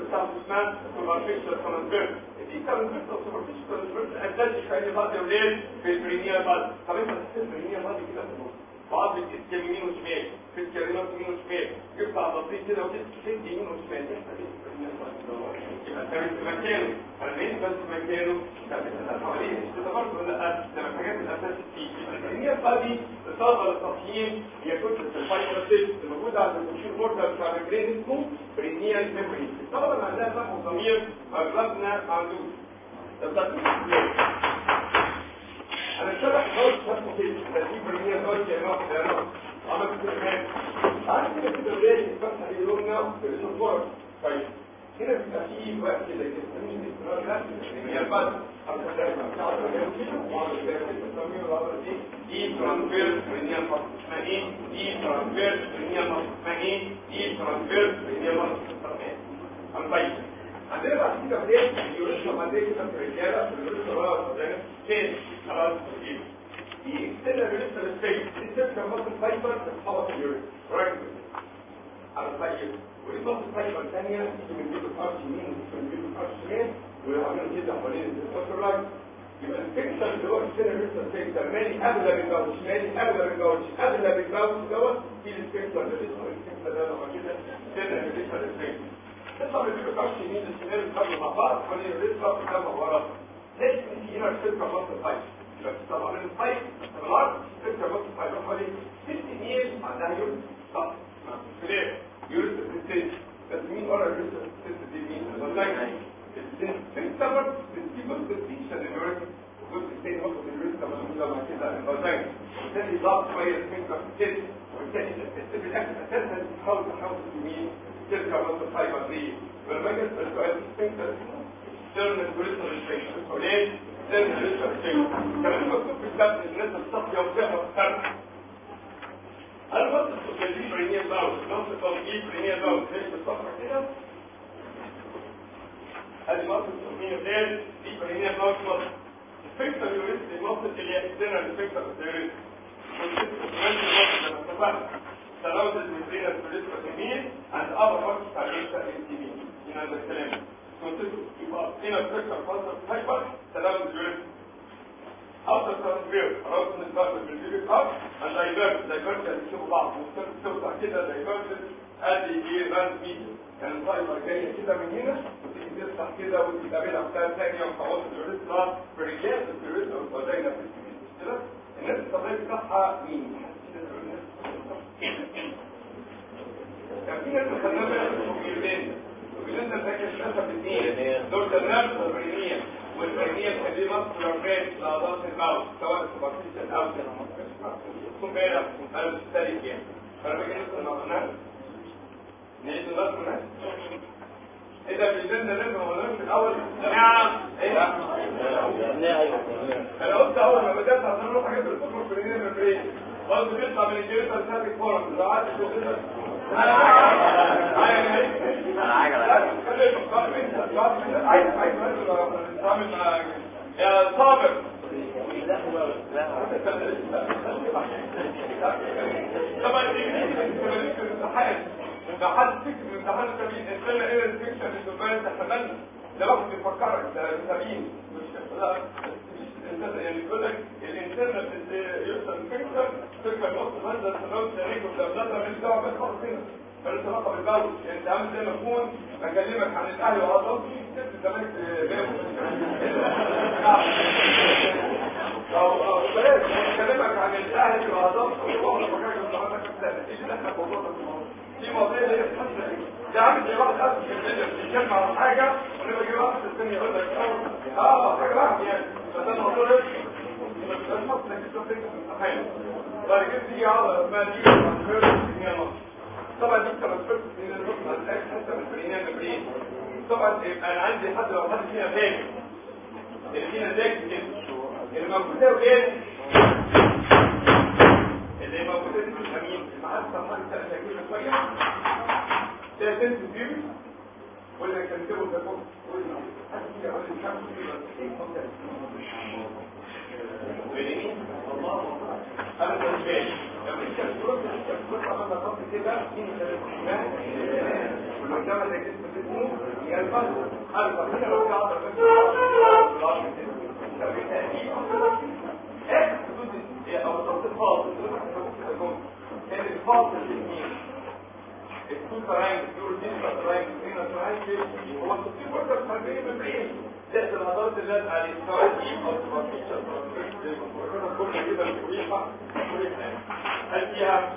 اسمها سوبرفيشال ترانسفير دي ترانسفير أو سوبرفيشال ترانسفير ادت في بعض الاولاد في البرينيال بس طب انت البرينيال بس كده في النص بعض الاسكال يمين وشمال في الكلمات يمين وشمال يبقى عضلتين كده وتسد يمين وشمال يبقى ثابت في مكانه البيت بس في مكانه ثابت حواليه كده برضه لا لما الحاجات الاساس فيه البرينيال بادي الطاقه للتصحيح هي كتله الفايبر سيل الموجوده عند الكوشين بوردر بتاع البرين اسمه برينيال ميموري الطلبه اللي عندها فهم ضمير اغلبنا ما عندوش أنا اتشرح خالص شرحه كده ترتيب برينيال بادي يا يا نوع عملت كده كمان عارف كده كده بدايه الفتحه دي يومنا في الفرق طيب هنا بيبقى فيه وقت كده كده. مش باستمرار لا هي البدء دي ترانسفير برينيال مصر اسمها إيه؟ دي ترانسفير برينيال مصر اسمها إيه؟ دي ترانسفير برينيال مصر ام طيب. عندنا بعد كده بدايه اليوريشن بعدين كده في الرجاله في بقى وصلنا فين؟ خلاص دي اكسترنال يوريشن سبيس دي سيركل مصر فايبر بتتحوط اليوريشن رايت على الطيب وليه الفايبر الثانية تيجي من بيت الارش يمين ومن بيت الارش شمال ويعملوا كده حوالين الدكتور رايت يبقى الفكرة اللي هو السنة لسه الفكرة مالي اغلى من جوش مالي اغلى من جوش اغلى من جوش دوت في الفكرة اللي لسه الفكرة ده لما كده سنه لسه الفكرة تطلع من الارش يمين الشمال يتقابلوا مع بعض حوالين الرزقه قدام ورا لازم في هنا الفكرة نص الفايب يبقى تطلع من الفايب بالعرض الفكرة نص الفايب حوالين ست ميل عندها يورس صح ليه؟ يورس الستيج بس مين ورا يورس الستيج دي مين؟ والله في سبب في جزء فيشن اليوريثم والجزء الثاني اليوريثم لما نقول لما كده الفاجين وبالتالي ضغط شوية سمنكه في الجسم وبالتالي الست بالاكل أساسا تحاول تحاول يمين ترجع برضه الفايبر دي ولما أجي اسال سؤال سمنكه تيرنال يوريثم ريستريكشن ليه؟ تيرنال يوريثم ريستريكشن كمان مكتوب في الكتاب الناس الصحيه وفيها السرح أنا بص في برينيال باوس نص تطبيق برينيال باوس في الصفحه كده ادي مصر التصميم الثالث دي برينيال باوس مصر الفكرة اليوريست المصر اللي هي اكسترنال الفكرة اليوريست تراوزز مبرينا اليوريست اليمين عند ابر بارت بتاع اليوريست اليمين هنا ده الكلام يبقى هنا الفكرة فاصل هايبر تراوزز اليوريست after transfer خلاص نتبقى بالبيبي اب الدايفرس دايفرس هتشوفوا بعض توسع كده دايفرس ادي إيه راند ميديا كان الفايبر جاية كده من هنا وتيجي تفتح كده وتقابلها بتاع ثانية وخلاص الريست بريجات الريست والفاجينا في كده الناس الطبيعي بتاعها مين؟ كان في ناس بقى الكومبيوتين الكومبيوتين ده فاكر ثلاثة باثنين دول تنام وبرينيه والبرينيه بتدي مصر رفات لاعضاء الماوس سواء السوبرفيشال أو بالك أنا مستريح يعني فانا باجي نسال معناه نعيد هناك إيه ده بيدنا لازم هو من الأول نعم. إيه أنا قلت أول ما بدأت حاجات الكفر في الدنيا من قلت بيطلع من الجيرتا لسات الفورم لو قعدت شو كده أنا عايز عايز نتعامل مع يا صابر طبعا دي الامتحان لو حد فكر من امتحان التمرين استنى إيه الفكرة في السؤال تحملنا ده واحد بيفكرك ده سبيل مش لا يعني بيقول لك الانسان اللي يوصل فكرة فكره نص تاريخ وبلاد مش دعوة بس خالص هنا. مالوش علاقه بالبول انت عامل زي ما تكون بكلمك عن الاهلي وعضلات ست الزمالك جايب أو أو بلاش. بكلمك عن الاهلي والله ما كانش بتاعتك السنة إيش اللي إحنا موضوع في مواضيع هي ده عامل زي واحد قاعد في الدنيا بيتكلم عن حاجة وأنا بجي واحد في الدنيا يقول لك آه حاجة واحد يعني. فده الموضوع مش طبعا أنا عندي حد لو حد فينا فاهم اللي فينا كده اللي موجود اللي موجود ده في الامين المحطه حد تشكيل شوية ده فيو ولا كان كده ده كله قلنا حد فينا يقول لي كيلو الله أنا مش فاهم لما انت بترد انت بترد على خط كده والقدام ده جسم اسمه يلبس الفا هنا لو إيه حدود أو توصيف فاصل كان الفاصل الاثنين التو تراين الدور دي تراين هنا تراين هو التصوير العضلات اللي لازقه عليه سواء كل كده مريحه مريحه هل فيها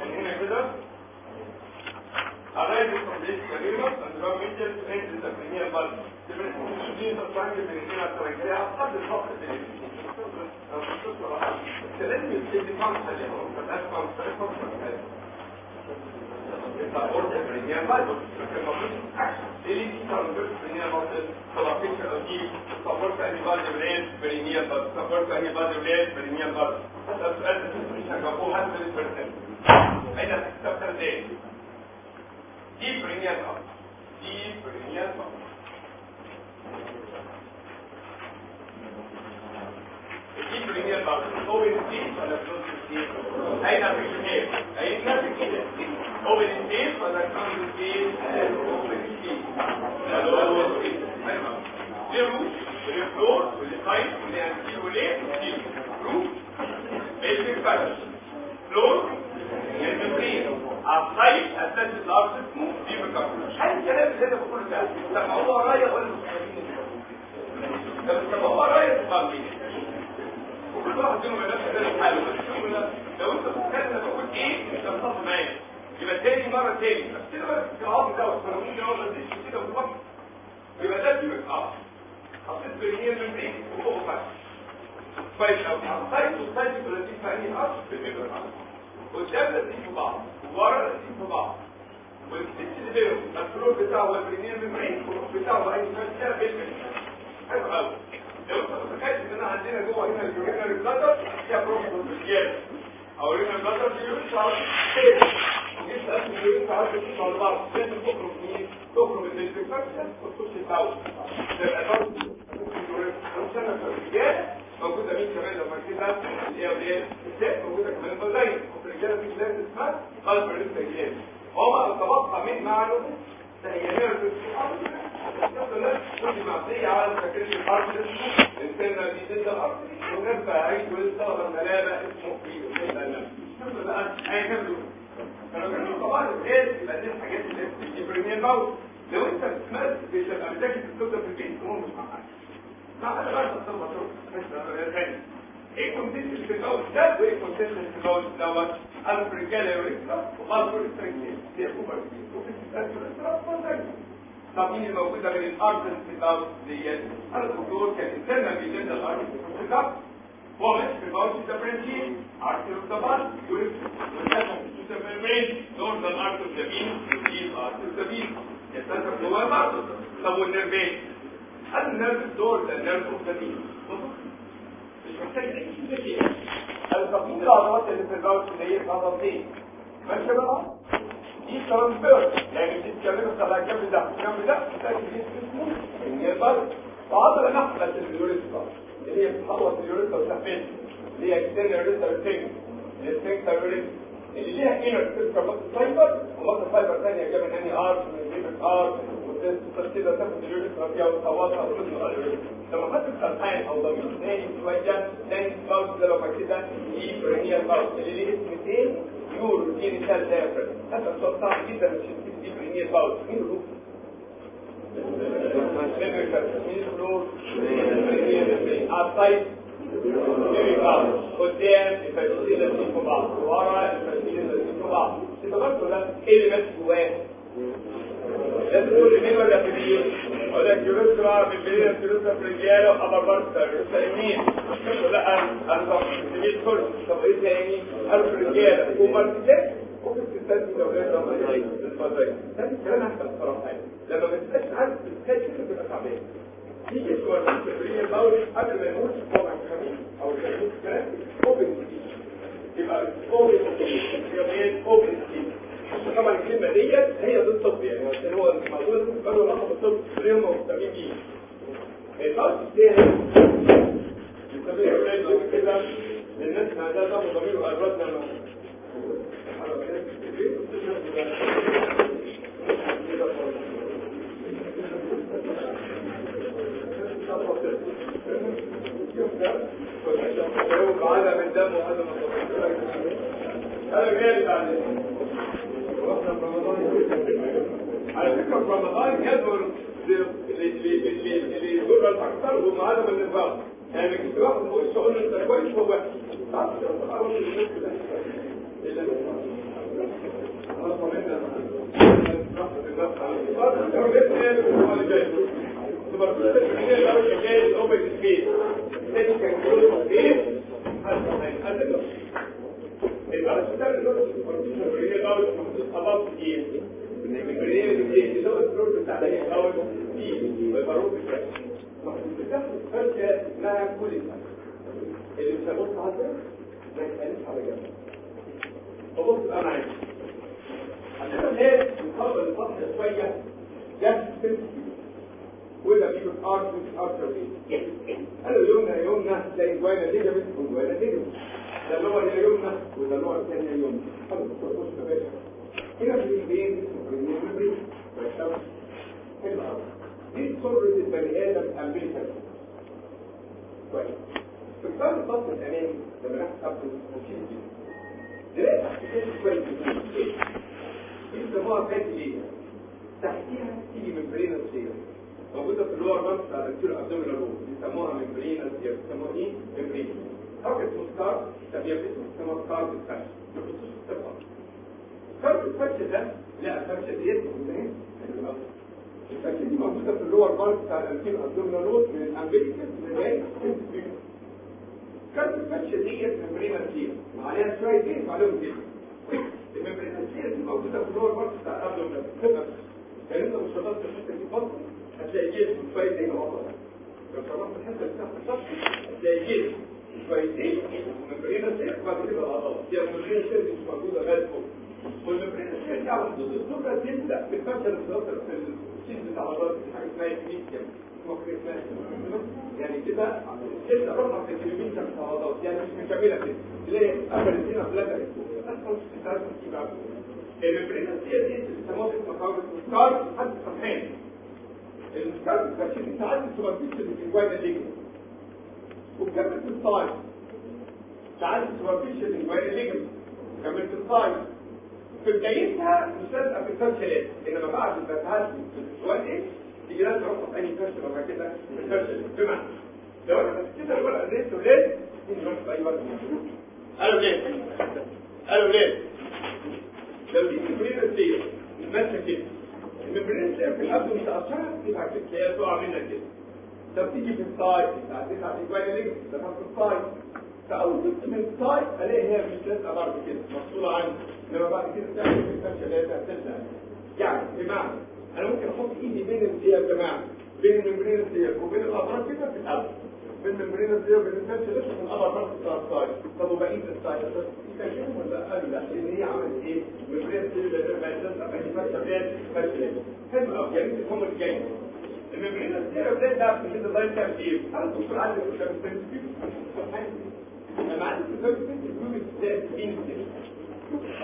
هنا كده and draw medial to end the cranial bulb. The principal triangle between the cranial قد الفقر لازم يبتدي اللي هو فتاة فانكشن اوردر برينيال إيه اللي برينيال بالب سواء فيكشن أو دي سبورت اني بالب برين برينيال بالب سبورت اني بالب برين برينيال بالب ده السؤال مش هجاوبه حد من البرسنت اين هتكتب إزاي دي برينيال بالب دي برينيال بالب دي برينيال بالب هو الديب ولا كلوز الديب اين في الكتاب اين open space ولا closed space open space ده اللي هو السبيس ليه روف وليه فلور وليه سايد وليه انتير وليه ستيل روف بيزك فاكتور فلور الممبرين السايد أساس الأرض اسمه دي مكافور هل الكلام اللي أنا بقوله ده. طب هو ورايا ولا طب هو ورايا تبقى وكل واحد منهم ينفذ حاله لو انت بتتكلم أنا بقول إيه انت بتصل معايا يبقى تاني مرة تاني. بس كده بقى في العظم ده والسلامون ده ولا ديش كده في الوقت يبقى ده في آه حطيت برينير ممبرين وفوق فرق كويس قوي حطيت وصلت بلاتين فاني ارض في الميبر قدام لاتين في بعض. وورا لاتين في بعض. والستيتش اللي بينهم الفلور بتاعه هو البرينير ممبرين والروح بتاعه أي سؤال كده بيلمس حلو قوي لو أنت متخيل إن أنا عندنا جوه هنا اليورينري بلاتر فيها بروفيتول بالزياده أو اليورينري بلاتر فيه يوسع جسم على بعض لازم تخرج مين تخرج من الانفكشن وتخش الباول تبقى برضه سنه الرجال موجوده مين كمان لما كده هي اللي هي موجوده كمان وفي الرجاله في كلام اسمها قلب الرجال هما تبقى من معلومه تهيئه كل معطية على تكريس الأرض الانسان دي ضد الأرض ونبقى عيد ويستخدم ملابة اسمه في شوف بقى أي كم فلو كان طبعا الغاز يبقى دي الحاجات اللي بتيجي برينيال باول لو انت بتمارس بتبقى بتذاكر الكتب في البيت تقوم مش معاك مع حاجة بقى تطلب مش ثاني إيه كونتنت في الباول ده وايه كونتنت في الباول دوت أنا في الرجاله يوريثرا وقال كل التركيز دي اوفر وفي الستات طب مين الموجوده بين الأرض في الباول ديت أنا الدكتور كان انسان بيجد الأرض في الباول هو ماشي في الباول ديفرنشيت ارتر طبعا يوريثرا membrane north the arc of the beam deep beam يتسع جوه الأرض طب والنرفين هل النرف دور ده النرف اوف ذا مش محتاج اي شيء التقييم العضلات اللي في الباوت اللي هي عضلتين ماشيه بقى دي ترانسفير يعني بتتكلم على الجنب ده الجنب ده بتاعت دي اسمه الباوت وعضله نحله اليوريثرا اللي هي بتحوط اليوريثرا وتحفيز اللي هي اكسترنال يوريثرا ريتنج اللي هي اللي ليها قديمه بتذكر مصر فايبر ومصر فايبر ثانية آرت من جيبك آرت وتصل كده تاخد اليونت فيها وتخوصها وتنزل لما خدت سرطان أو ضمير تاني شوية تاني باوز ده لو كده دي برينيال باوز اللي ليه اسم تاني؟ يورو. تاني سال دايفرم هذا الصوت صعب جدا. مش دي برينيال باوز مين الروح؟ Outside قدام الفاسدين اللي في بعض ورا الفاسدين اللي في بعض تتغطوا ده إيه اللي ماشي جواه لازم تقول مين ولا في مين لك يوريثرا في البيئه يوريثرا في الرجاله وابر بارتا يوريثرا يمين لا أنا سميت كل طب إيه تاني قالوا في الرجاله ومارتيكات وفي الستات دي لو لقيت الفضايح ده الكلام احسن الصراحه لما ما تبقاش عارف تتخيل كده بتبقى تعبان تيجي الصور الفكريه الأول قبل ما نقول طبعا خميس أو خميس كلام اوبن يبقى اوبن يبقى اوبن طبعا الكلمة ديت هي ضد الطب يعني عشان هو الموضوع ده قالوا لقب الطب هم مهتمين بيه الثاني بنسميه أولاد كده الناس ما ده ضمير وأجرادنا عدم الدم وعدم هذا جالي بعد وإحنا في رمضان على فكره في رمضان يدعو اللي يضر الاكثر هم عدم النفاق يعني كنت واحد قلتش أقول له انت كويس هو وحش اللي مش هبص على ده بقى شوية وده بيجي ارت مش ارت قالوا يومنا يومنا تلاقي جوانا ليجامنت وجوانا ليجامنت ده اللي هو هنا يومنا وده اللي هو الثاني يومنا خلاص بص يا باشا هنا في البين بريمير ميموري حلو قوي دي صورة البني آدم أمريكا. كويس في كتاب الفصل الامامي لما نحن خدته مشيت كده نلاقي تحت كده كويس دي بيسموها فاتي ليه تحتيها تيجي ممبرينا سير موجوده في اللور بارت بتاع الكيلو ابدومينال رول بيسموها ممبرينا سير بيسموها إيه؟ ممبرينا حركه اسمه ستار تسميها باسم اسمها ستار بالفتح بخصوص الثقه ستار بالفتح ده لا الفتح ديت الفتح دي موجودة في اللور بارت بتاع الكيلو ابدومينال رول من الامبليكس لغايه كانت الفتشة ديت ممبرينا كتير وعليها شوية زيت وعليهم الممبرينا كتير دي موجودة في اللور بارت بتاع تبقى يعني انت مش شطرت الحتة دي بطن هتلاقي وشوية زيت وعطل لو شطرت الحتة بتاعت الشخص هتلاقي وشوية زيت وممبرينا كتير بعد كده العضلة دي الممبرينا دي مش موجودة لغاية فوق. والممبرينا كتير دي على حدود السكر تبدأ اللي في السيز بتاع العضلات في حاجة اسمها كليستيوم يعني كده كده رفع في الكيلومتر العضلات يعني مش مكمله كده. تلاقي قفلت هنا فلاتر الممبرينا دي دي بيسموها اسم مقاومه السكار حد الصفحين السكار بتشيل تعدي السوبرفيشال اللي في جوانا الليجن وكملت السايد تعدي السوبرفيشال اللي جوانا الليجن كملت السايد في بدايتها مش لازم في الفرشلات انما بعد ما تعدي السؤال إيه تيجي لازم ترفع اي فرشه ولا كده الفرشه بمعنى لو أنا كده الورقه دي ولاد مين يرفع اي ورقه قالوا ليه قالوا ليه لو دي ممبرين سير ماسكه كده الممبرين في الأرض. متاثره تبقى كده هي تقع منك كده طب تيجي في السايد تعديك على ليك ده في السايد فاول جبت من السايد الاقي هي مش لازقه برضه كده مفصوله عني انما بعد كده تعمل في الفرشه اللي هي تلزق يعني بمعنى أنا ممكن أحط ايدي بين الديا يا بين الممبرين الديا وبين الاطراف كده في القلب بين الممبرين الديا وبين الفرشه لسه في الابر بتاع السايد طب وبقيه السايد تكلموا ولا قالوا لا لأن هي عملت إيه؟ الممبرين الديا بقت لازقه في الفرشه ديت فرشه حلو قوي يعني هم الجاي الممبرين الديا بدات ده في الله بتعمل إيه أنا الدكتور عندي قدام السنتيفيك لما عندي قدام السنتيفيك ده مين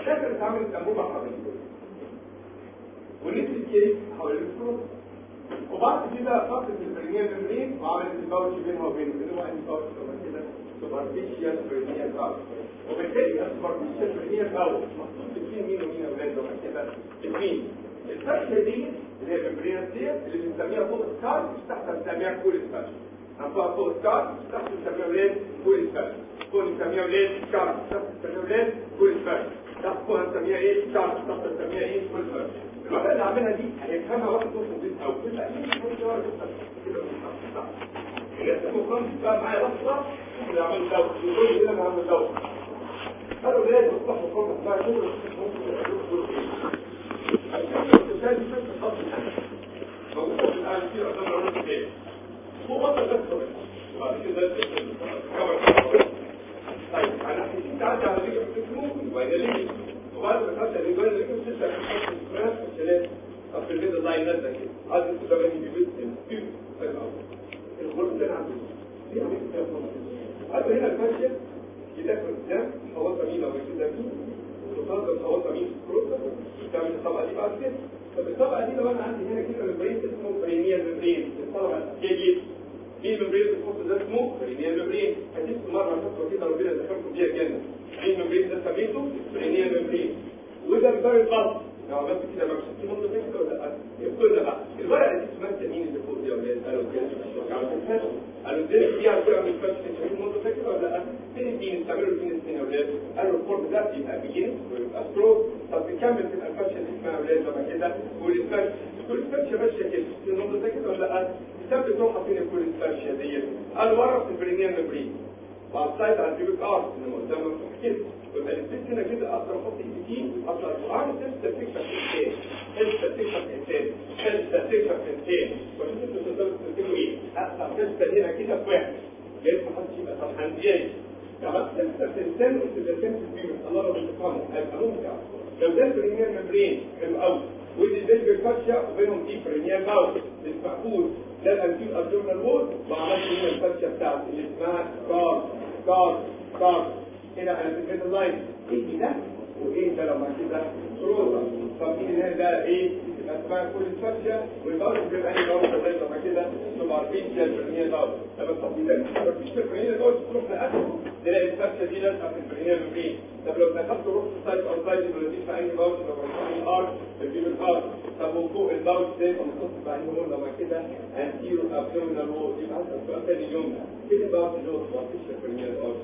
الآخر اتعملت انبوبه حوالين ونزلت كيس حوالين الكروب وبعد كده فتره البرينيال ممبرين وعملت الباوتش بينها وبين اللي هو الباوتش كده سوبرفيشال برينيال باوتش وبالتالي السوبرفيشال برينيال باوتش مخصوص فيه مين ومين أولاد لما كده اثنين الفرشة دي اللي هي الممبرين دي اللي بنسميها فوق سكار مش تحت بنسميها كول سكار هنطلع فوق سكار مش تحت بنسميها ولاد كول سكار فوق بنسميها ولاد سكار مش تحت بنسميها ولاد كول سكار تحت فوق هنسميها إيه؟ سكار مش تحت بنسميها إيه؟ كول سكار الوضع اللي عاملها دي هيفهمها واحد نص البيت أو كده. كده الناس المقام بقى معايا لحظه اللي عمل دوت. وكل كده أنا عامل دوت. قالوا ليه تصبح مقام بقى كده هو بطل بس وبعد كده طيب أنا تعدي على ذكر ليه وبعد ما خدت الرجال اللي كنت لسه بتحط الفراخ والشلال اصل البيض الله ينزل كده عايز تبقى بني بيض الغرب ده عنده هذا هنا الماشية يدخل الدم حواصة مين أو كده مين وتفضل حواصة مين بروتة تعمل الطبقة دي بعد كده طب الطبقة دي لو أنا عندي هنا كده ممبرين اسمه برينيال ممبرين الطبقة دي في ممبرين اسمه ده اسمه برينيال ممبرين هتسموا مرة فترة كده إيه الممبرين ده سميته برينيال ممبرين وده بيبقى القصد لو عملت كده ما مش منطقة كده ولا لا يقول لا الورقة دي اسمها التمين اللي فوق دي يا ولاد قالوا كده قالوا إزاي فيها فرقة من الفرش تسميه منطقة كده ولا لا فين الدين استعملوا الدين السنة يا ولاد قالوا الفورم ده يبقى بيجين ويبقى سترو طب تكمل تبقى الفرشة دي اسمها ولاد لما كده والفرش كل فرشة ماشية كده في المنطقة كده ولا لا تثبت روحها فين كل الفرشة دي قالوا ورا في البرينيان مبرين السايد على الجيبك ارت اللي قدام مفتوح كده. البيت هنا كده أقدر أحط ايدي أقدر اعمل تست تكشف انسان تست تكشف انسان تست تكشف انسان وشوف أنتوا تقدروا تستخدموا إيه؟ اقطع تست هنا كده في واحد جايز ما حدش يبقى فرحان زياده عملت تست انسان ده تست فيه الله لو بتفهمه هيبقى ممتع. لو ده البريمير ممبرين حلو قوي البلبل فاشيا وبينهم دي بريمير باوت المقبول ده الانتيل ابدومينال وول وعملت هنا الفاشيا بتاعتي اللي اسمها سكار سكار سكار هنا على فكرة اللاين إيه ده؟ وإيه ده لما كده روزا طب هنا ده إيه؟ اسمها كل فاشيا والباوت بيبقى إيه باوت زي لما كده سوبرفيشال بريمير باوت لما التفصيل سوبرفيشال بريمير باوت تروح لاخره تلاقي الفاشيا دي لازقه في البريمير مبرين طب لو دخلت روح سايد أو سايد ولا دي في اي باوت لو رحت الارك بتجيب الارك طب وفوق الباوت ده بنحط بقى هنا لما كده انتيرو ابدومينال وول يبقى هذا السؤال تاني يوم كده باوت اللي بريمير باوت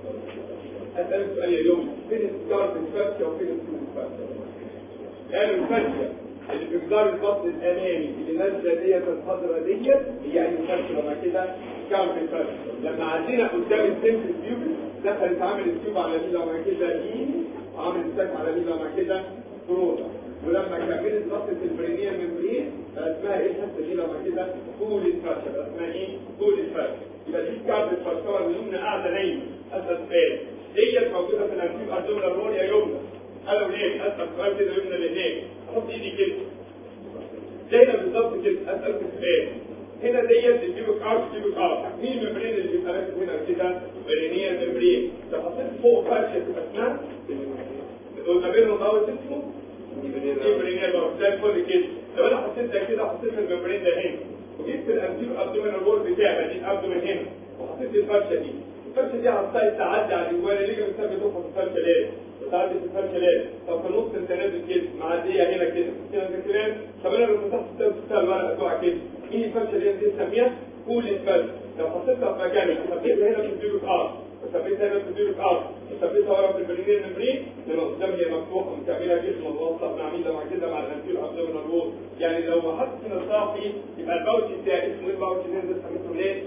أسألك سؤال يا يوم فين السكار في الفاشية وفين الفاشية؟ قالوا الفاشية جدار البطن الأمامي اللي نازلة ديت الخضرة ديت هي أي فاشية لما كده في الفاشية لما عدينا قدام السيمبل تيوب دخلت عملت تيوب على دي لما كده إيد وعملت ساك على دي لما كده كورونا ولما كملت ضغطة البرينية ممبرين اسمها إيه؟ الحته دي لما كده كول الفاشية اسمها إيه؟ كول الفاشية يبقى دي سكار الفاشية اليمنى قاعدة نايمة أسد فين ديت موجوده في الانتيب ارجونا الرول يا يمنى قالوا ليه أسأل سؤال كده يمنى لهناك أحط إيدي كده. زي بالظبط كده أسأل سؤال هنا ديت الجيبك ارش جيبك ارش مين الممبرين اللي بيبقى راكب هنا كده؟ برينيه ممبرين لو حطيت فوق فرشه تبقى اسمها ما بينهم دوت اسمه؟ برينيه زي الفل كده. لو أنا حطيت ده كده حطيت الممبرين ده هنا. وجبت الانتيب ابدومينال وول بتاعي دي الابدومين هنا. وحطيت الفرشة دي. الفرشة دي هتطلع تعدي على الجوال اللي بتسمي تدخل في الفرشة ليه؟ في الفرشه ليه طب في النص انت نازل كده معديه هنا كده. كده انت كده طب أنا لو فتحت السبب بتاع الورقة تقع كده مين الفرشه دي دي نسميها كول الفرشه لو حطيتها في مكانك وثبتها هنا في الديروك ار وثبتها هنا في الديروك ار وثبتها ورا في البرينين المبرين لما قدام هي مفتوحة ومكملة جسم متوسط مع كده مع الانتير ابدومينال وول يعني لو حطيت هنا صافي يبقى الباوتش بتاعي اسمه إيه؟ الباوتش ده سميته ليه؟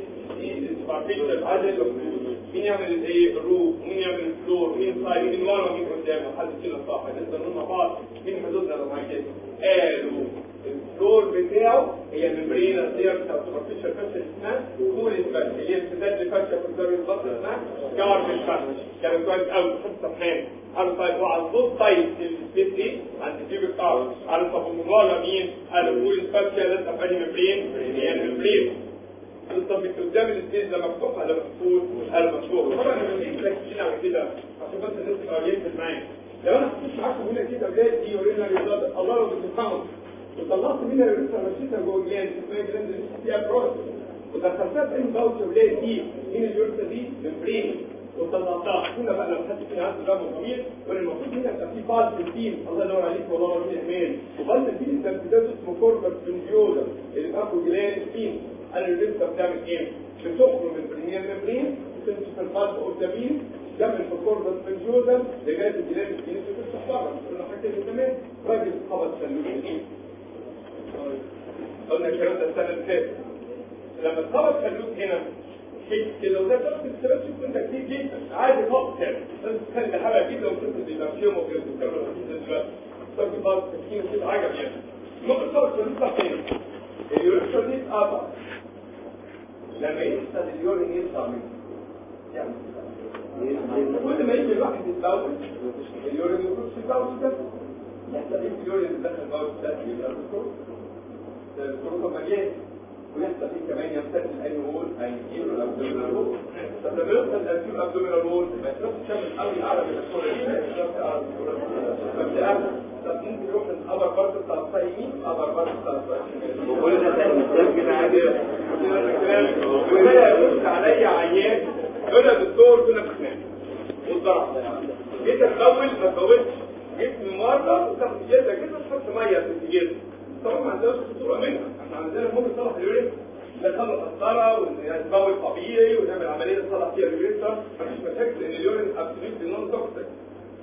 مين يعمل الإيه؟ الروف. مين يعمل الفلور؟ مين صاير مين ورا ومين قدام حد كده صح نقدر مع بعض مين حدودنا لو معاك قالوا الفلور بتاعه هي الممبرين السير بتاع السوبرفيشال فاشل اسمها كول الفاشل اللي هي امتداد الفاشل في الدار البطن اسمها كارب الفاشل كان كويس قوي صفحات قالوا طيب وعلى الصوت طيب السبيس إيه عند جيب الكارب قالوا طب مين؟ قالوا كول الفاشل لسه في انهي ممبرين هي الممبرين طب قدام السبيس ده مفتوح ولا مقفول؟ قال مفتوح طبعا أنا بجيب لك كده على كده عشان بس الناس تبقى اورينتد معايا لو أنا حطيت معاكم هنا كده بدايه دي ورينا الرياضه الله لو بتفهموا وطلعت منها الريسه مشيتها جوه الجلاند اسمها جلاند فيها بروسس ودخلتها في ان باوتش بدايه دي مين اليورثه دي ممبرين وطلعتها. هنا بقى لو فينا عنده دم طويل. ولا المفروض هنا يبقى في بعض الدين. الله ينور عليك والله ربنا أمان وبعض الدين ده اسمه بنجيوزا اللي باخد جلاند فين أنا الريسه بتعمل إيه؟ بتخرج من البريمير ممبرين تمشي في القلب قدامين دم في الكوربس بنجيوزا لغايه فين تفتح بره قلنا حاجة كمان راجل خبط سلوكي قلنا الكلام ده السنة اللي فاتت لما اتخبط خلوك هنا كده وده ضغط السبب يكون ده كتير جدا عادي خالص يعني لازم تخلي حاجة جدا وتنزل بالبرشيم وكده وتكمل الرصيد دلوقتي طب بعض كده عجب يعني النقطه الخبط خلوك بقى فين؟ لما يحصل اليورين يطلع منه. يعني كل ما يجي الواحد يتبول اليورين يخش في البول ده في اليورين دخل البول ده يبقى الدكتور الدكتور مليان ويحصل فيه كمان يمتد اي وول هيجيب الابدومينال وول طب لما يوصل الانتيور ابدومينال وول ما يقدرش يكمل قوي اعلى من دي طب ممكن يروح الابر بارت بتاع الصاي يمين الابر بارت بتاع الصاي شمال وكل ده تاني كده عادي وهنا يبص عليا عيان يا دكتور كنا في خناقه والضرب جيت الأول ما جيت من مره وتاخد جلده كده تحط ميه في الجلد طبعا ما عندناش خطورة منها. إحنا عندنا ممكن نصلح ال urine ندخله قسطره ونتبول طبيعي ونعمل عملية نصلح فيها ال urethra مفيش مشاكل لأن ال urine absolutely non toxic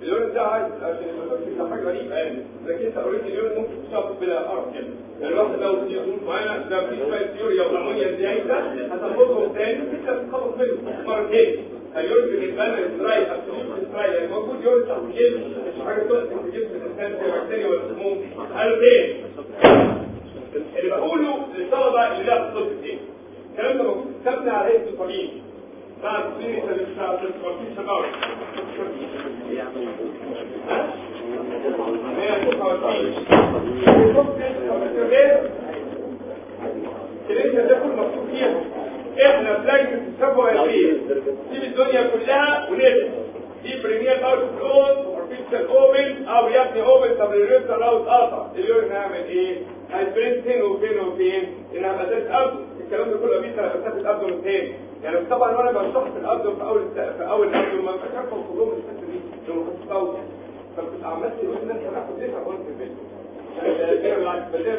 ال urine ده عايز عشان يبقى toxic ده حاجة غريبة يعني. لكن أنت already ال urine ممكن تشرب بلا قرف كده يعني الواحد لو في ظروف معينة ده في شوية يوريا والامونيا زيادة هتاخدهم تاني. أنت تتخلص منهم. مرتين. بالنسبة لنا استراي ابسوليت استراي يعني موجود يورين تحت الجلد مش حاجة توكسيك في جسم الانسان زي بكتيريا ولا سموم قالوا إيه اللي بقوله للطلبة اللي لا تصدق إيه الكلام ده موجود كتبنا على هيئة الطبيب بعد سنين سنة تسكرتين شباب الكلمة ده كل مكتوب فيها إحنا بلجنة السبوة يا سيب الدنيا كلها ونبدأ دي بريمير اوت كلوز وارتفيشال اوبن أو يا ابني اوبن طب الريفر اوت قطع اليورين نعمل إيه؟ هيسبرنت فين وفين وفين؟ انها مسافه الابدو الكلام ده كله بيتا مسافه الابدو من فين؟ يعني طبعا وأنا بشرح في الابدو في اول في اول الابدو ما بقاش عارف الخروج الحته دي لو كنت اوت عمال تقول ان انت هتاخد ليه هقول في البيت بالعكس بدأ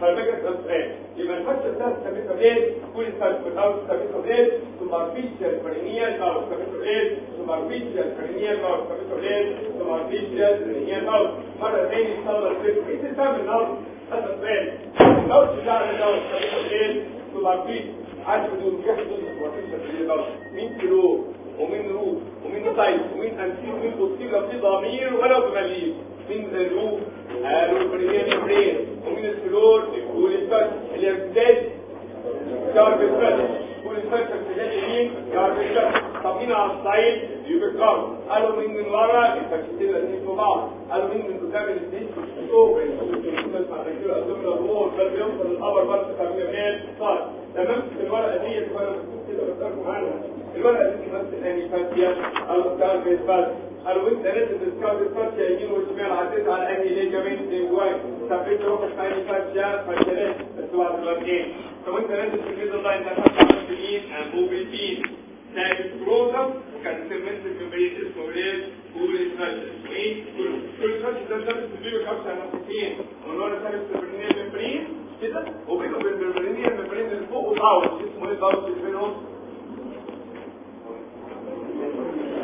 بحصه حلوة فالمجال الأسرائيل يبقى الفترة بتاعت سميته إيه؟ كل سميته أو سميته إيه؟ سوبرفيشال برينيال أو سميته إيه؟ سوبرفيشال برينيال أو سميته إيه؟ سوبرفيشال برينيال أو مرة تاني صار الفيلم إيه تفهم النهارده؟ هذا السؤال لو تشجع النهارده سميته إيه؟ سوبرفيشال عارف دول بيحصل سوبرفيشال برينيال أو مين كيلو ومين روح ومين طيب ومين أنسيل ومين بوستيل لو في ضمير ولو بمليل مين الروح قالوا البرينيال برين ومين الفلور والفرش اللي ارتداد جار بالفرش والفرش ارتداد يمين جار بالفرش طب مين على الصعيد يبقى قالوا مين من ورا الفرشتين الاثنين في بعض قالوا مين من قدام الاثنين فوق بس يوصل الخبر بس إيه صار تمام الورقه دي الورقه بتكون كده بتعرفوا عنها الورقه دي تمثل اني فاتيه أو كان بيتفرش قالوا انت لازم تسكاوت الفرشه يمين وشمال عديت على انهي ليجامنت جواك ثبت روحك في انهي فرشه فرشلات بس بعد الوقتين طب إنت لازم اللاين ده فرشه عملت موفي إيد. نايم سكروتم وكان سيرمنت الممبرين اسمه ليه قول الفرشه إيه كل فرشه ده ثابت في الفيديو خمسه نقطتين ثابت في البرينيال ممبرين كده؟ وبينه وبين البرينيال ممبرين اللي فوق وطاوله اسمه إيه؟ طاوله اللي بينهم؟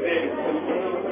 مين موجود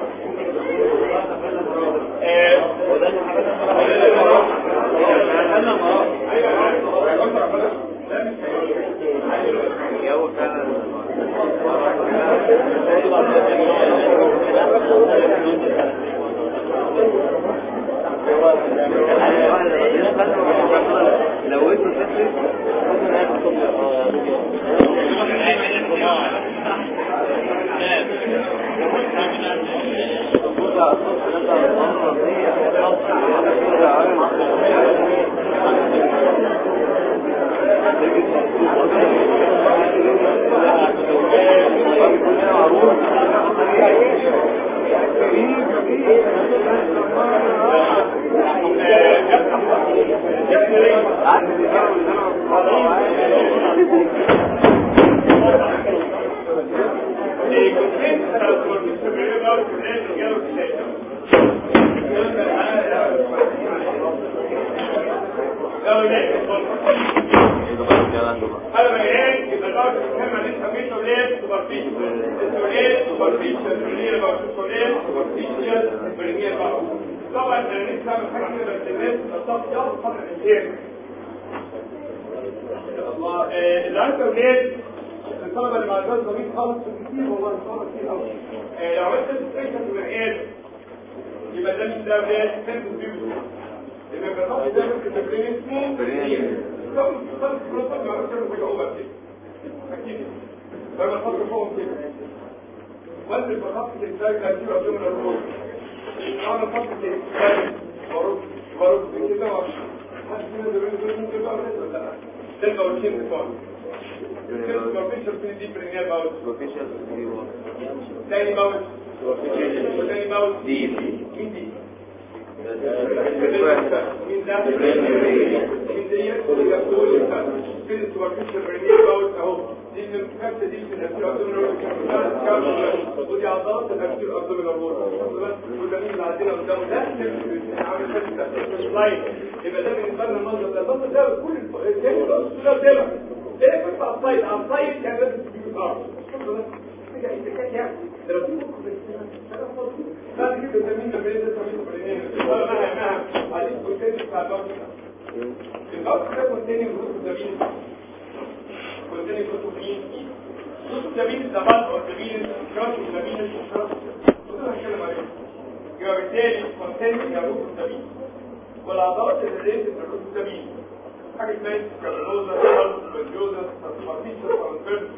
فرانسيرس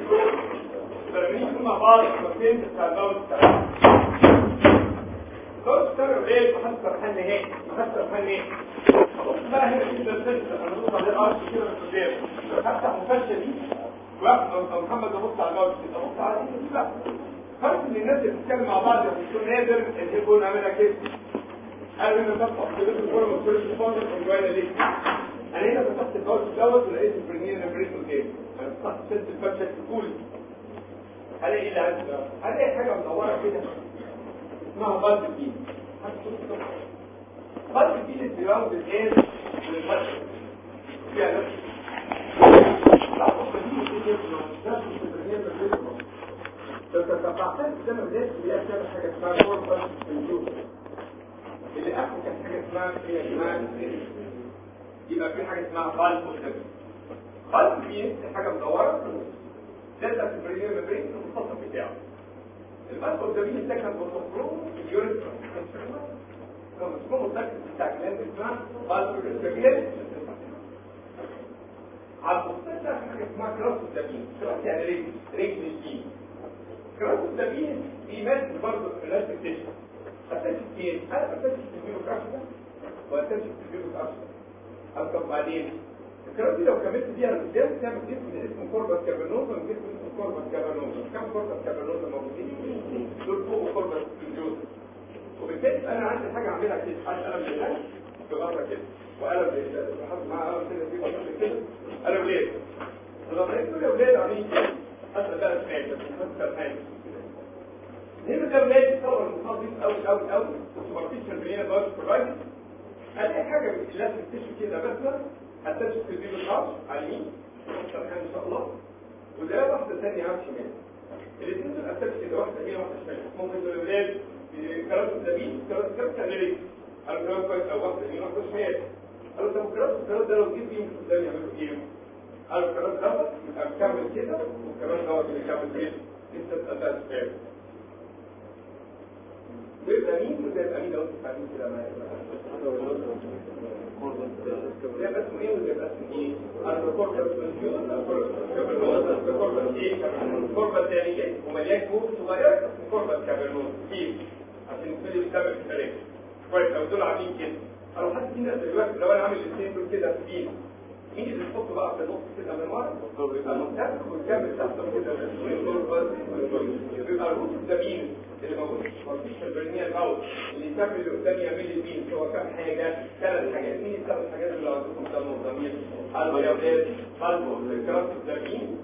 فلما مع بعض الكونتين بتاع الدورة بتاعتنا الدورة بتاعتنا إيه محدث رحال نهائي محدث رحال نهائي بقى هنا في السلسلة أنا بص على الأرض كده من قدام هفتح مفشة دي واحد لو محمد ابص على الأرض كده ابص على دي لا فرق ان الناس اللي بتتكلم مع بعض يكون نادر ان يكون عاملها كده قالوا ان تفتح كده الكوره ما تصيرش أنا البرنين نبريت قدامي فتحت سلسلة الفرشة الكولي هلاقي اللي عندي هلاقي حاجة مدورة كده؟ اسمها بلد فيل بلد فيل الدراو بالغير للفرش فيها نفس لو تتبعتها السنة بداية هي بتعمل حاجة اسمها فور بلد سنجوز اللي اخر كانت حاجة اسمها هي اسمها يبقى في حاجة اسمها بلد قدامي بلد فيل حاجة مدورة ده البريمير مبرين المخصص بتاعه. المادة قدامين سكن بروتوكول اليوريت كما اسمه السكن بتاع كلام اسمها بالبروتوكول على ده حاجة اسمها كراس الدمين كراس يعني رجل. رجل الدين كراس الدمين دي مادة برضه الاستيك تيشن هتمسك فين؟ أنا بتمسك في الفيرو كراس ده وهتمسك في الفيرو كراس ده هتكب بعدين الكلام دي لو كملت بيها لقدام تعمل جسم اسمه كوربس كابرنوزا من جسم اسمه كوربس كابرنوزا كم كوربس كابرنوزا موجودين دول فوق كوربس كنجوز وبالتالي أنا عندي حاجة اعملها كده عندي قلم لله بغرة كده وقلم لله بحط معاه قلم كده في قلم كده قلم ليه لما لقيت دول أولاد عاملين كده أصلا ثلاث حاجات ثلاث حاجات هنا ده ولاد طبعا نضيف قوي قوي قوي سوبرفيشال برينا بايت كولايتس هلاقي حاجة لازم تشوف كده مثلا هتشوف في الخاص على اليمين إن شاء الله. وده واحدة ثانية على الشمال الاثنين دول أساس كده واحدة هنا واحدة شمال ممكن أولاد كلام الزميل كلام كلام تغيير أنا كلام كويس أو واحدة هنا واحدة شمال قالوا طب الكلام الكلام ده لو جيت فيه قدام يعملوا إيه؟ قالوا الكلام دوت يبقى مكمل كده والكلام دوت اللي كمل كده لسه أساس فعلا ويبقى مين؟ وده يبقى مين؟ لو فاهمين كده معايا. إيه إيه؟ إيه؟ الكوربا الثانية ومليان كور صغير اسمه كوربا كابرنوز كيف عشان يبتدي يتابع في التاريخ كويس لو دول عاملين كده أنا حاسس دلوقتي لو أنا عامل الاثنين دول كده في مين اللي تحطه بقى؟ في النص كده. من ورا يبقى منتفخ والكامل تحته كده. يبقى الروس الزمين اللي موجود في البرنية الموت اللي اللي قدام يعمل لي مين؟ هو كام حاجة؟ ثلاث حاجات. مين الثلاث حاجات اللي عندكم دم وضمير قلب يا ولاد قلبه الكرات الزمين الكرات الزمين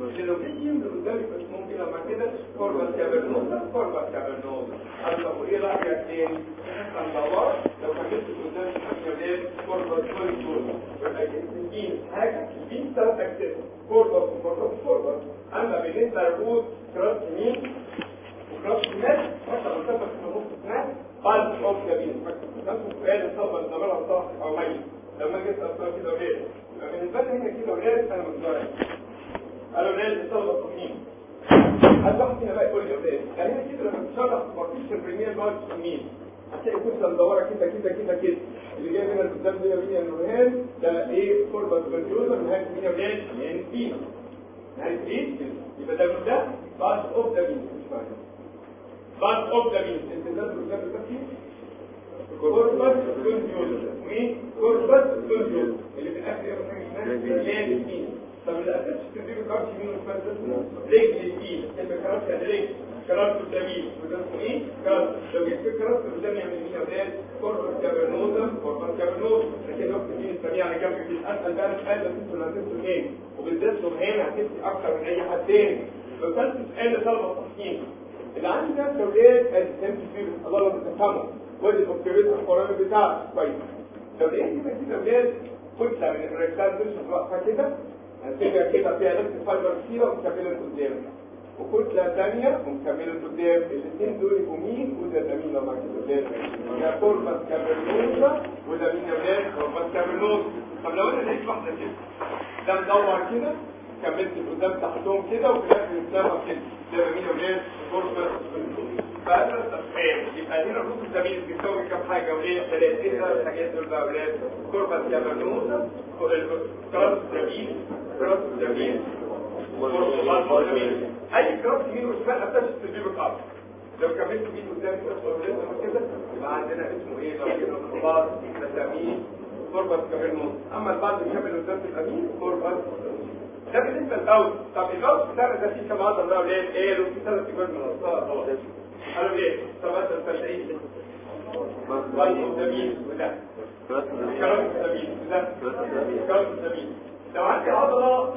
اللي لو جيت يمضي قدامك بس ممكن لما كده كوربا كابرنوزا كوربا كابرنوزا قلبه وايه رأيك تاني هندور لو كملت قدامك يا ولاد كوربا كوربا الدين حاجة الدين ثلاث أجزاء كوربا وكوربا أما بالنسبة للروت كرات يمين وكرات شمال مثلا مسافة في النص هناك قلب حب جميل نفس السؤال الصبر اللي عملها صح أو ميت لما جيت أصلا كده ولاد يبقى بالنسبة لي هنا كده ولاد أنا مقدرة قالوا ولاد الصبر التصميم. هل واحد فينا بقى يقول لي يا ولاد يعني هنا كده لما تشرح سوبرفيشال بريمير نوع التصميم. هتلاقي كتله مدوره كده كده كده كده. اللي جاي منها قدام دي مين النورهان ده إيه؟ كوربا سبنتيوزا نهاية مين ولاد يعني في نهاية إيه يبقى ده ده بعد اوف ذا مين بعد اوف ذا مين انت ده قدام ده فيه كوربا سبنتيوزا مين كوربا سبنتيوزا اللي في الآخر لأن مين طب اللي وشمال ده اسمه رجل اليمين يبقى كارت رجل كرات قدامي وده إيه؟ كرات لو جبت كرات قدامي يعمل ولاد؟ كوربس كابرنوزم كوربس كابرنوز لكن وقت دي نسميه على جنب في اسال بقى بس أنتوا اللي هتنسوا إيه؟ وبالذات سبحان هتنسي أكتر من اي حد تاني لو سالت سؤال لطلبه التصحيح اللي عندي ده ادي فيه الله لازم تفهمه وادي البكتيريا القرآن بتاعك كويس لو لقيت كده أولاد كتله من الريكتال دول واقفه كده هتبقى كده فيها نفس الفايبر كتيره ومكمله لقدام وكتلة ثانية ومكملة قدام الاثنين دول يبقوا مين وده ده مين لما كده يا كوربس كابرنوزا وده مين يا ولاد كوربس كابرنوزا طب لو أنا لقيت واحدة كده ده مدور كده كملت قدام تحتهم كده وفي الآخر قدامها كده ده مين يا ولاد كوربس كابرنوزا فهذا التفعيل يبقى هنا الرص الزميل بيساوي كام حاجة وليه ثلاث إيه حاجات دول بقى ولاد كوربس كابرنوزا كراس الزميل كراس الزميل اي كراس يمين وشمال أساس تجيب القرض لو كملت مين قدام كده يبقى عندنا اسمه إيه لو جبنا الخلاص تسامين كوربس كابرنوز اما البعض بيكمل قدام الامين كوربس ده بالنسبة للاوت طب الاوت بتاعنا ده فيه كم عضله ولاد إيه لو في ثلاث جوال من خلاص قالوا إيه طب مثلا إيه بايد الزميل وده كرام الزميل وده كرام الزميل لو عندي عضله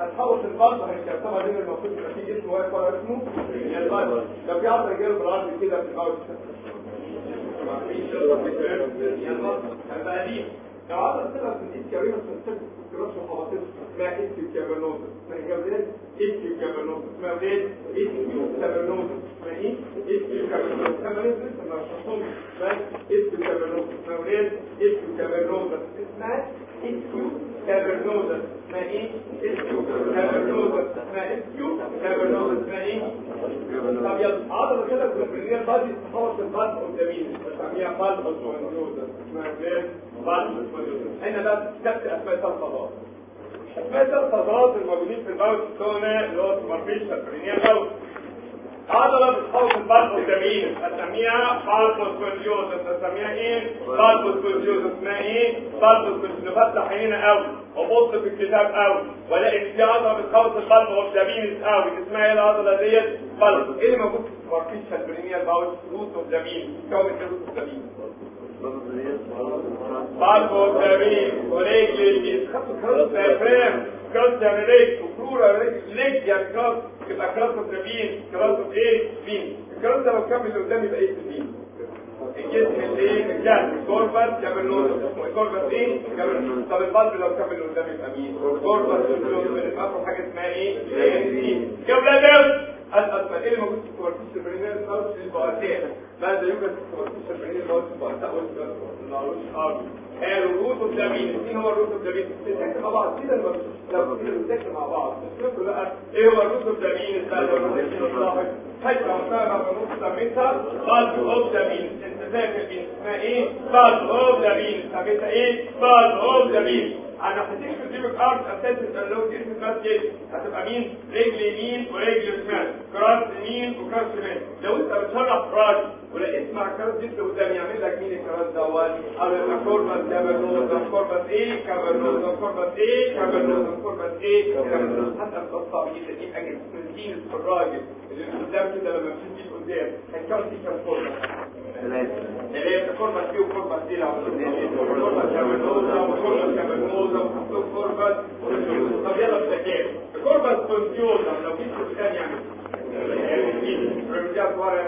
هتحول هنكتب طبعا دي المفروض يبقى في جسم واقف ورا اسمه لو في عضله جاية بالعرض كده في هيبقى دي لو عضله طلعت من ايد كريمه تنسك كراس وحواطير اسمها اسم كابرنوزا اسمها جابريل اسم كابرنوزا اسمها ولاد اسم كابرنوزا اسمها إيه؟ اسم كابرنوزا كابرنوزا لسه ما شرحتهمش اسمها اسم كابرنوزا اسمها ولاد اسم كابرنوزا اسمها اسم كابرنوزا اسمها إيه؟ اسكيو كابرنوزا اسمها اسكيو كابرنوزا اسمها إيه؟ طب يلا عضلة كده ال perineal body تتحول في البادي قدامين بسميها bulbospongiosus اسمها إيه؟ bulbospongiosus هنا بقى كتبت أسماء عضلات أسماء عضلات الموجودين في ال pouch بتاعنا اللي هو superficial perineal pouch عضلة بتحول في ال bulb قدامين اسميها bulbospongiosus اسميها إيه؟ bulbospongiosus اسمها إيه؟ bulbospongiosus بفتح عينينا قوي وابص في الكتاب قوي والاقي في عضلة بتخلص ال bulb قدامين قوي اسمها إيه العضلة ديت؟ bulb إيه اللي موجود في ال superficial perineal pouch root of the مين؟ كون root of مين؟ بالبوس قدامين ورجل الجيز خدتوا خلاص يعني ليك وبلورال ليك يعني كراس يبقى كراس اوف إيه؟ بين الكراس ده لو كمل لقدام يبقى إيه البين الجسم اللي الجسم كوربس كابرنوز اسمه كوربس إيه؟ كابرنوز طب القلب لو كمل لقدام يبقى مين؟ كوربس بنفهم حاجة اسمها إيه؟ يا ولاد اسال إيه اللي موجود في الكورتيس البرينيال خالص البواسير ماذا يوجد في الكورتيس البرينيال خالص البواسير قالوا الروت والدامين مين هو الروت والدامين بنتكلم مع بعض كده لو بنتكلم مع بعض إيه هو الروت والدامين الصاحب حتى وصلنا بنص سميتها بعض اوف دامين إنت فاكر إيه؟ بعض اوف دامين سميتها إيه؟ بعض اوف دامين أنا في الجيبك ارت أساسا لو جسم مسجد هتبقى مين رجل يمين ورجل شمال كراس يمين وكراس شمال. لو أنت بتشرح راجل ولقيت مع كراس جسم قدام يعمل لك مين الكراس دوت أو يبقى كوربس كابرنوز كوربس إيه؟ كابرنوز كوربس إيه؟ كابرنوز كوربس إيه؟ كابرنوز حتى القصة جدا يبقى جسم جينس في الراجل اللي قدام كده لما بتمشي قدام هتكون في كام كوربس اللي هي كوربس إيه وكوربس إيه لو كوربس كابرنوزا وكوربس كابرنوزا وكوربس طب يلا بالتكيف كوربس كونتيوزا لو جيت قدام يعمل رجعت ورا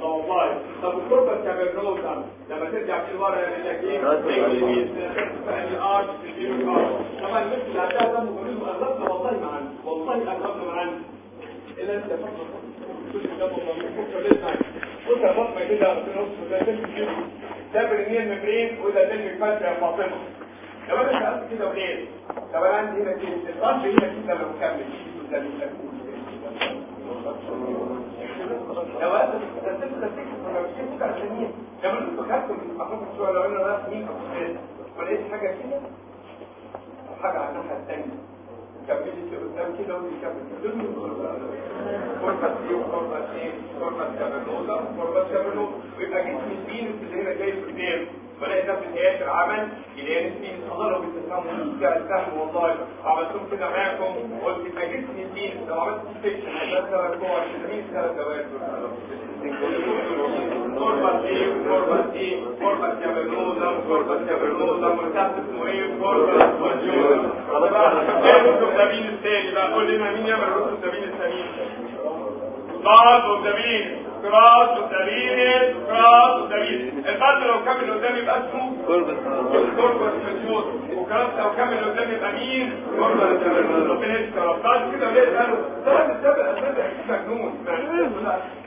ده والله طب الكوربس كابرنوزا لما ترجع في ورا يعمل لك إيه؟ طبعا الناس اللي دم وبريد اغلبنا والله ما عندي والله اغلبنا ما عندي الا انت فكر لو أنا سالت كده وليه طب أنا عندي هنا كده الفرد هنا كده ده لو تستنتج لو لما أنا رايح حاجة كده وحاجه على الناحيه الثانية كملت قدام كده ويكمل كوربس إيه وكوربس إيه بلاقي ده في الآخر عمل يلاقي البينس الله بتفهموا ده الفهم والله عملتهم كده معاكم قلت يبقى جسم البينس لو عملت سيكشن هيبقى جوه مين ثلاث دوائر كوربس إيه كوربس إيه كوربس كابرنوزا كوربس كابرنوزا مرتبط اسمه إيه كوربس كونجوزا الرسوم الثاني بقى قول لنا مين يعمل الرسوم الثاني كراس وزمين كراس وزمين كراس وزمين البعض لو كمل قدام يبقى اسمه كوربس كوربس وكراس لو كمل قدام يبقى مين؟ كوربس ربنا يستر بعد كده ليه قالوا؟ ده السبب أساسا مجنون.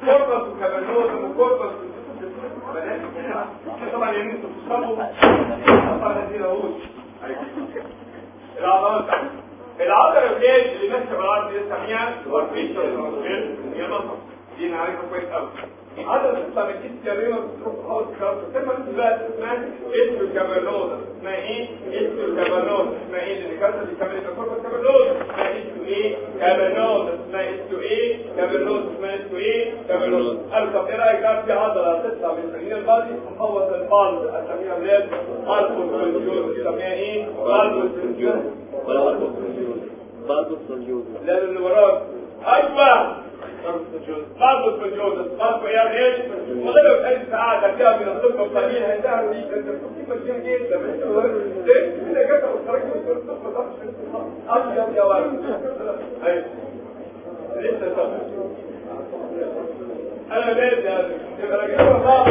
كوربس وكابرنوز وكوربس طبعا يعني أنتوا بتصابوا طبعا هذه الهوش العضلات العضلة الولاد اللي ماسكة بالعرض دي اسميها سوبرفيشال هي نظر دي نعرفها كويس قوي من الجسم كريمة بتروح خالص خالص تسمى انت بقى اسمها اسم الكابرنوزا اسمها إيه؟ اسم الكابرنوزا اسمها إيه؟ لأن الكارثة دي كمان الكوربا كابرنوزا اسمها اسم إيه؟ كابرنوزا اسمها اسم إيه؟ كابرنوزا اسمها اسم إيه؟ كابرنوزا قالوا طب إيه رايك بقى في عضلة تطلع من سنين البادي تحوط البالز اسميها ولاد البوس اسميها إيه؟ البوس بعض الصليوز لا اللي وراك أيوه بعض الفجوز بعض يا إيش والله لو كانت سعاده فيها من الطب القليل هيدعوا لي انت بتكون ماشيين جدا ليه جت وخرجت من الطب ما تعرفش ابيض يا ولد أيوه لسه طب أنا لازم يبقى راجل بعض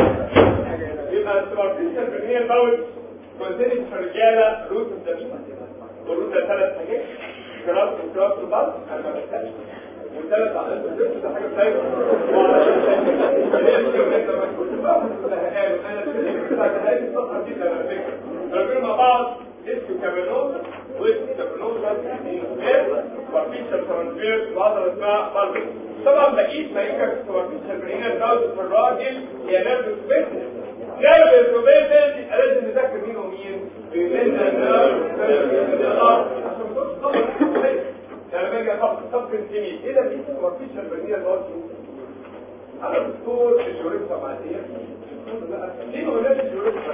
يبقى السوبرفيشال برينيال باول كونتينت في الرجاله روت الدم والروت ده ثلاث حاجات كراس وكراس وبعض أنا ما بحتاجش والثلاث على الجسم ده حاجة بتاعتي وعلى مع بعض اسمه كابرنوز واسمه كابرنوز وفيشر ترانسفير وعضله اسمها بالبس طبعا بقيت ما يمكن سوبرفيشال برينال داوز في الراجل هي نيرفس بيزنس نيرفس بيزنس يبقى لازم نذاكر مين ومين يعني باجي أحط صف جميل إيه ده في سوبرفيشال برينال داوز أنا دكتور الجوريستا معديه ليه ما قلناش الجوريستا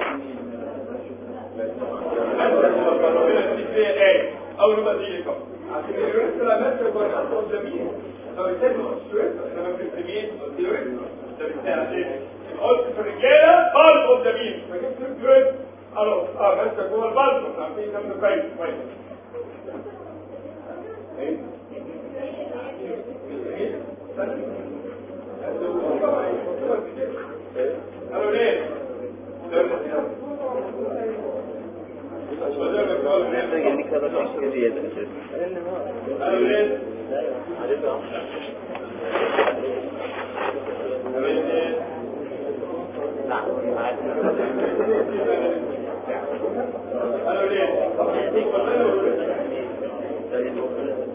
أو نبقى دي لكم عشان الجوريستا لا ماشيه جوه الخط قدامين فبالتالي ما لما في الجميل الجوريستا ده بالتالي قلت في الرجاله بالب قدامين فجبت الجوريستا خلاص آه ماشيه جوه البالب عارفين كم كويس كويس إيه قالوا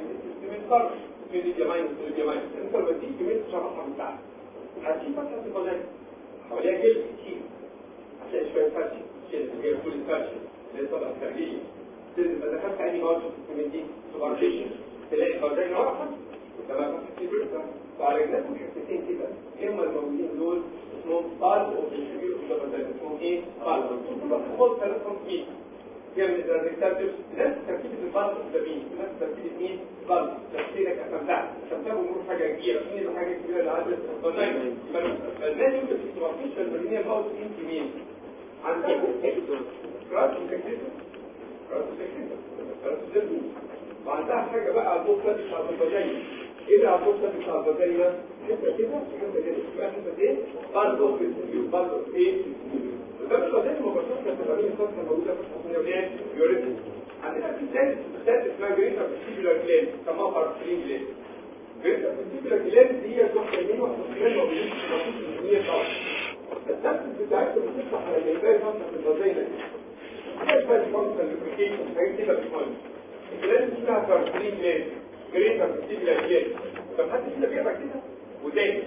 implementarlos في الجماعين في الجماعين انت لما تيجي تمد شرحها بتاعتك هتيجي فتحه البنات حواليها جلد كتير هتلاقي شويه فرشه كده اللي هي كل الفرشه اللي هي الطبقه الخارجيه تنزل ما دخلت عيني برضه في الكومنتين سوبرفيشن تلاقي فرزانه واحده لما فتحت البركه وعلى جنبهم حتتين كده اما الموجودين دول اسمهم قلب وفي الشبيب اسمهم ايه؟ قلب دول كلهم 3500 جامد الريسبتورز نفس تركيبة البلد الدمين نفس تركيبة مين؟ بلد تركيبك أفندع عشان تبقى مرور حاجة كبيرة. مين الحاجة الكبيرة اللي عدت فالنايم فالنايم يوم بتستمرش المرينية باوت انت مين؟ عندك؟ رأس مكتبة رأس مكتبة رأس مكتبة وعندها حاجة بقى عضو فاتش على البجاية إيه اللي عضو فاتش على البجاية؟ حتة كده حتة كده. اسمها حتة إيه؟ بلد أوفيس. بلد أوفيس. إيه؟ وده الفاجينا مباشرة كتبانين الفترة موجودة في الحصانية ولاد يوريتم عندنا في ثالث ثالث اسمها جريتر فيستيبولار جلاند سموها بارسلين جلاند جريتر فيستيبولار جلاند دي واحدة من واحدة موجودين في المفروض الدنيا طبعا التنفس بتاعتها بتفتح على الجلباية فترة الفاجينا كيف الفانكشن لوبريكيشن حاجات كده بتكون الجلاند اسمها بارسلين جلاند جريتر فيستيبولار جلاند طب حد كده بيقرا كده وتاني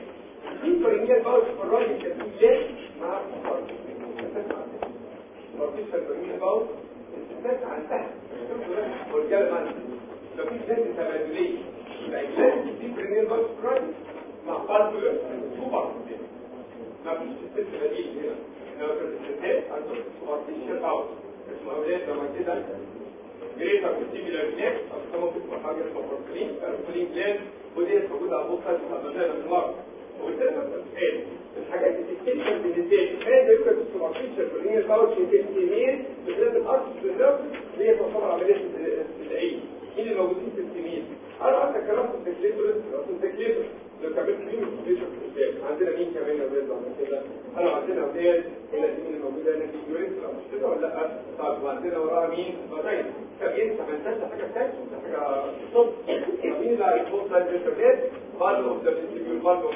في برينيال باوس في الراجل كان في مع بارتيشن برينيال باوس الستات عندها والرجاله ما عندها لو في جلاند تبادليه يبقى الجلاند دي برينيال باوس في الراجل مع ما بتتقال الحاجات اللي بتكتشف بالنسبة لي. هذا يمكن السوبرفيشال برينيال باوتش التميل بخلاف الأرض بالنفس اللي هي تعتبر عملية التدعيم مين اللي موجودين في التميل أنا عندك كلام في التكليفر في التكليفر. لو كملت في القدام عندنا مين كمان يا ولاد عمل كده أنا عندنا ولاد هنا دي مين الموجوده هنا في يوريث مش كده ولا لأ؟ طب وعندنا وراها مين؟ فاجين طب انت ما انتش حاجة ثانية حاجة صب مين اللي هيكون ده الولاد بالو اوف ذا فيستيبيول بالو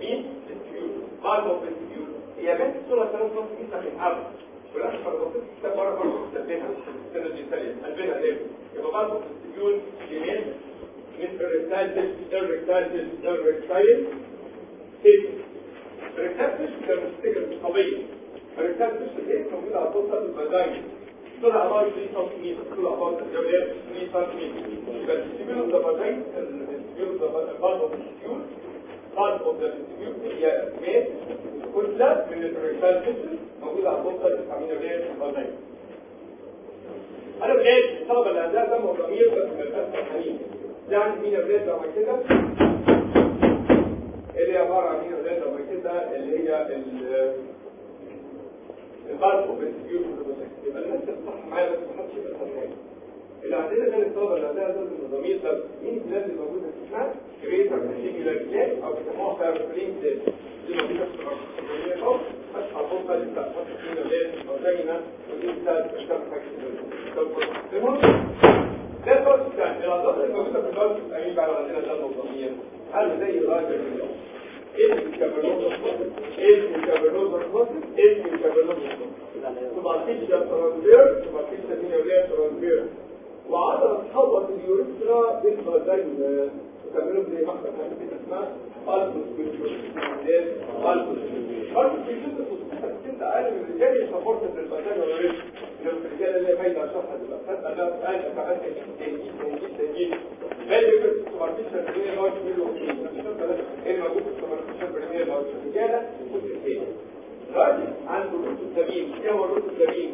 مين فيستيبيول بالو اوف فيستيبيول هي بنت صوره ثلاث نص جدا في لو بصيت في الكتاب بره برضه بتثبتها السنة دي ثانية قلبنا ليه يبقى بالو اوف فيستيبيول جميل من الريكتايل الريكتايل الريكتايل سيف الريكتايل ده مستقل قوي الريكتايل إيه موجود على طول الفاجين طلع about 3 سم طلع about الجولات 3 سم يبقى السيبيول اوف ذا فاجين السيبيول اوف ذا سيبيول هي ميت كتلة من الريكتايل سيستم موجودة على طول الامينو جلاند الفاجين أنا بقيت الطلبه اللي عندها دم وضمير بس يبقاش فرحانين ده عندي مين أولاد لما كده اللي عبارة عن مين أولاد لما كده اللي هي اوف السيبيول يبقى الناس تصح معايا بس ما حدش يبقى اللي عندنا ده الطلبه اللي عندها ضد الضمير ده مين البلاد اللي موجودة سيجولار جلاند أو بيسموها فارفلين جلاند دي موجوده في الرقبه اهو بس على الفوق اللي بتاع فين جلاند أو زينا ودي بتاعت بتاعت حاجة المهم ده الفرق الثاني العضلات اللي موجوده في البلد الامين بقى عندنا ده الضمير هل زي الراجل اسم الكابرنوز اسم الكابرنوز اسم الكابرنوز سوبرفيشال ترانسفير سوبرفيشال مينيولير ترانسفير وعضلة تحوط اليوريثرا بالفاجين وتعملهم زي ما إحنا بنعمل اسمها أقل من الرجال يسبورت للفاجين واليوريثرا لو الرجاله اللي هي باينة شرحها دلوقتي ده أقل كمان تنجيل تنجيل تنجيل بالي يبقى السوبرفيشال بريمير باوتش ميلو إيه موجود في السوبرفيشال بريمير باوتش الرجاله والستات راجل عنده روت الزمين إيه هو الروت الزمين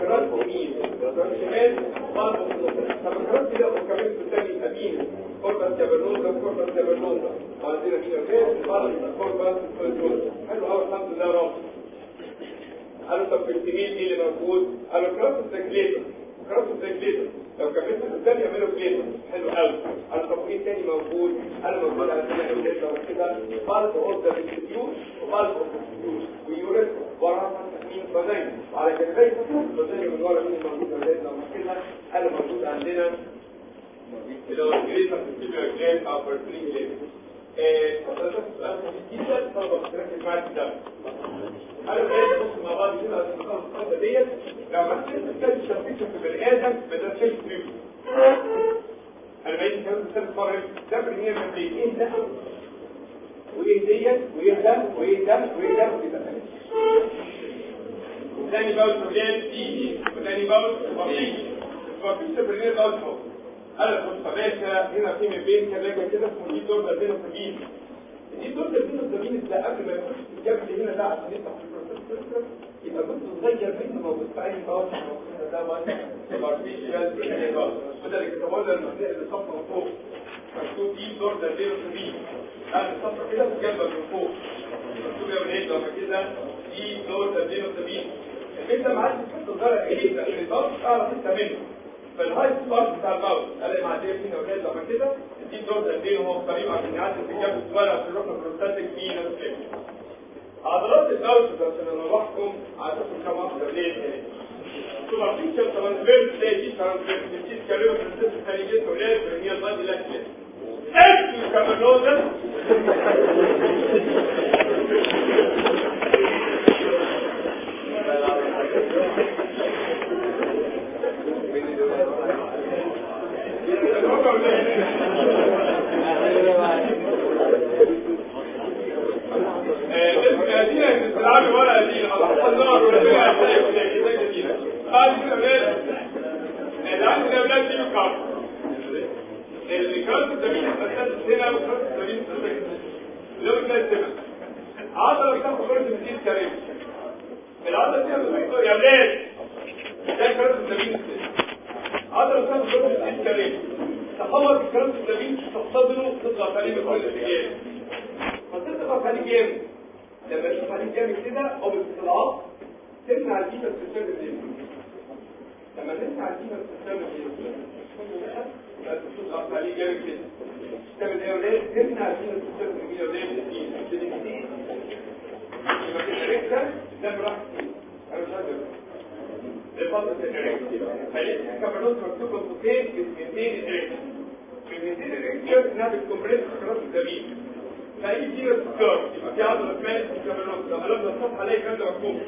كرات يمين كرات شمال النص طب الكرات كده وكمان الثاني يبقى مين كوربس كابرنوزا كوربس كابرنوزا وعندنا مين بالبو كوربس كابرنوزا حلو قوي الحمد لله رب. قالوا طب السنين إيه اللي موجود. قالوا كراس السكليتر كراس السكليتر لو كملت قدام يعملوا كليتر حلو قوي. طب إيه تاني موجود. قالوا موجود على سنة أولاد لو كده بالب اوردر انستيتيوت وبالب انستيتيوت ويوريت ورا مين فزين وعلى جنبي فزين من ورا مين موجود أولاد لو كده. قالوا موجود عندنا. اللي هو الجريتر سيستيمير جلاد أو برسلين جلاد باول فوق يا باشا هنا في من بين كلاجه كده اسمه دي دور ده بين السبيل. دي دور ده بين السبيل ده قبل ما يخش الجبل هنا ده عشان يفتح في البروسيس يبقى جزء صغير منه موجود في اي باور ده باول وده اللي اللي صفه من فوق. مكتوب دي دور ده بين السبيل. قال الصفه كده وجنبك من فوق. مكتوب يا ولاد لما كده دي دور ده بين السبيل انت معاك تحط الضرر إيه لأن الباور تعرف انت منه. فالهاي سبارك بتاع الماوس قال لي معديه فينا أولاد لما كده دي دور قدين هو قريب عشان يعدي في جنب الصغيره في الركن البروستاتيك كده عضلات الماوس عشان أنا بحكم عشان كم واحدة ليه سوبرفيشال ترانسفيرس زي دي ترانسفيرس دي كلمه الثاني جدا أولاد هي البادي لاكشن اكل كابرنوزا عضلة بتاخد برد من ايد كريم العضلة دي. بتقول يا ولاد ده كرات السبيل عضلة بتاخد برد من ايد كريم تخلص الكرات السبيل تحتضنه تضغط عليه بكل اتجاه فتضغط عليه جامد لما تضغط عليه جامد كده أو باستطلاعات تمنع الجيبة تستمر دي لما تمنع الجيبة تستمر دي تضغط عليه جامد كده تعمل إيه ولاد تمنع الجيبة تستمر دي يا ولاد يبقى كده ريكتا ده براحة أنا مش عارف ده فضل الريكتا خلينا كبرنوز مكتوب بخطين كلمتين الريكتا كلمتين الريكتا انها بتكمبريس خلاص الزميل فاي دي سكر يبقى في عضله اسمها كبرنوز لما قلبنا الصفحه الاقي الكلام ده مكتوب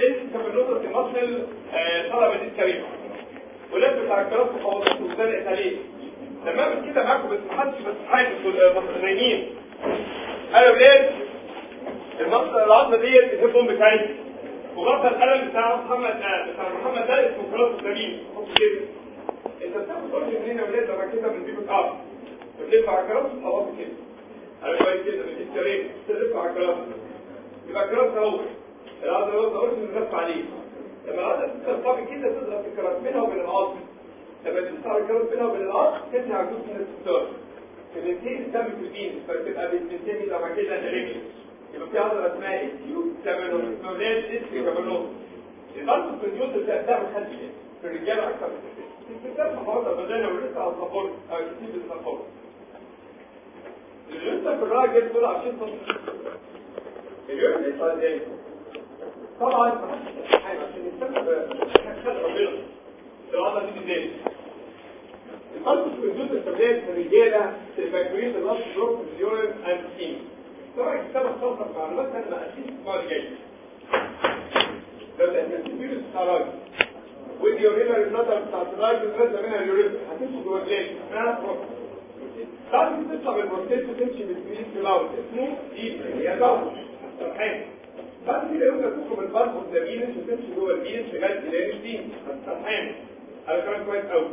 اسم كبرنوز في مصل طلب الدين كريم ولاد بتاع الكلاس خواص وزنقت عليه تمام كده معاكم بس محدش بس حاجة مصريين قالوا ولاد المصدر العظمه ديت الهيبون بتاعتي وغطى القلم بتاع محمد آه بتاع محمد ده اسمه كراس السليم كده انت بتاخد قرش منين يا ولاد لما كده من ديبك اب بتلف على كراس خلاص كده. قالوا كويس كده من السرير تلف على كراس يبقى كراس اهو العظمه لو قرش نلف عليه. لما العظمه تتلف كده تضغط الكراس بينها وبين العظم لما تدفع الكراس بينها وبين العظم تمنع جزء من الاستثار بننتهي الدم في البين فتبقى بتنتهي لما كده الرجل يبقى في عضله اسمها اسيو كابرنوس مولاد اسيو كابرنوس الأرض في الجزء ده ده خلف في الرجاله أكثر من كده في الستات محافظه بدانا ولسه على الصبور أو كتير بالصبور لسه في الراجل دول 20 سم اليوم يطلع إزاي طبعا حاجة عشان يستمر خلق ربنا العضله دي إزاي القلب في الجزء الثلاث في الرجاله تفاكرين النص دروب في اليورين اند سكين طبعا كتاب خاصه معلومات أنا اسيس الأسبوع الجاي لو لقيت الفيروس بتاع راجل واليورينال النظر بتاع الراجل نازله منها اليورين هتمشي جوه اسمها بروستات بعد ما تطلع من البروستات وتمشي بالسميث كلاود اسمه دي هي ضغط سرحان بعد كده يوم تخرج من البلد والزميلس وتمشي جوه البيس لغايه إلى الدين سرحان على كلام كويس قوي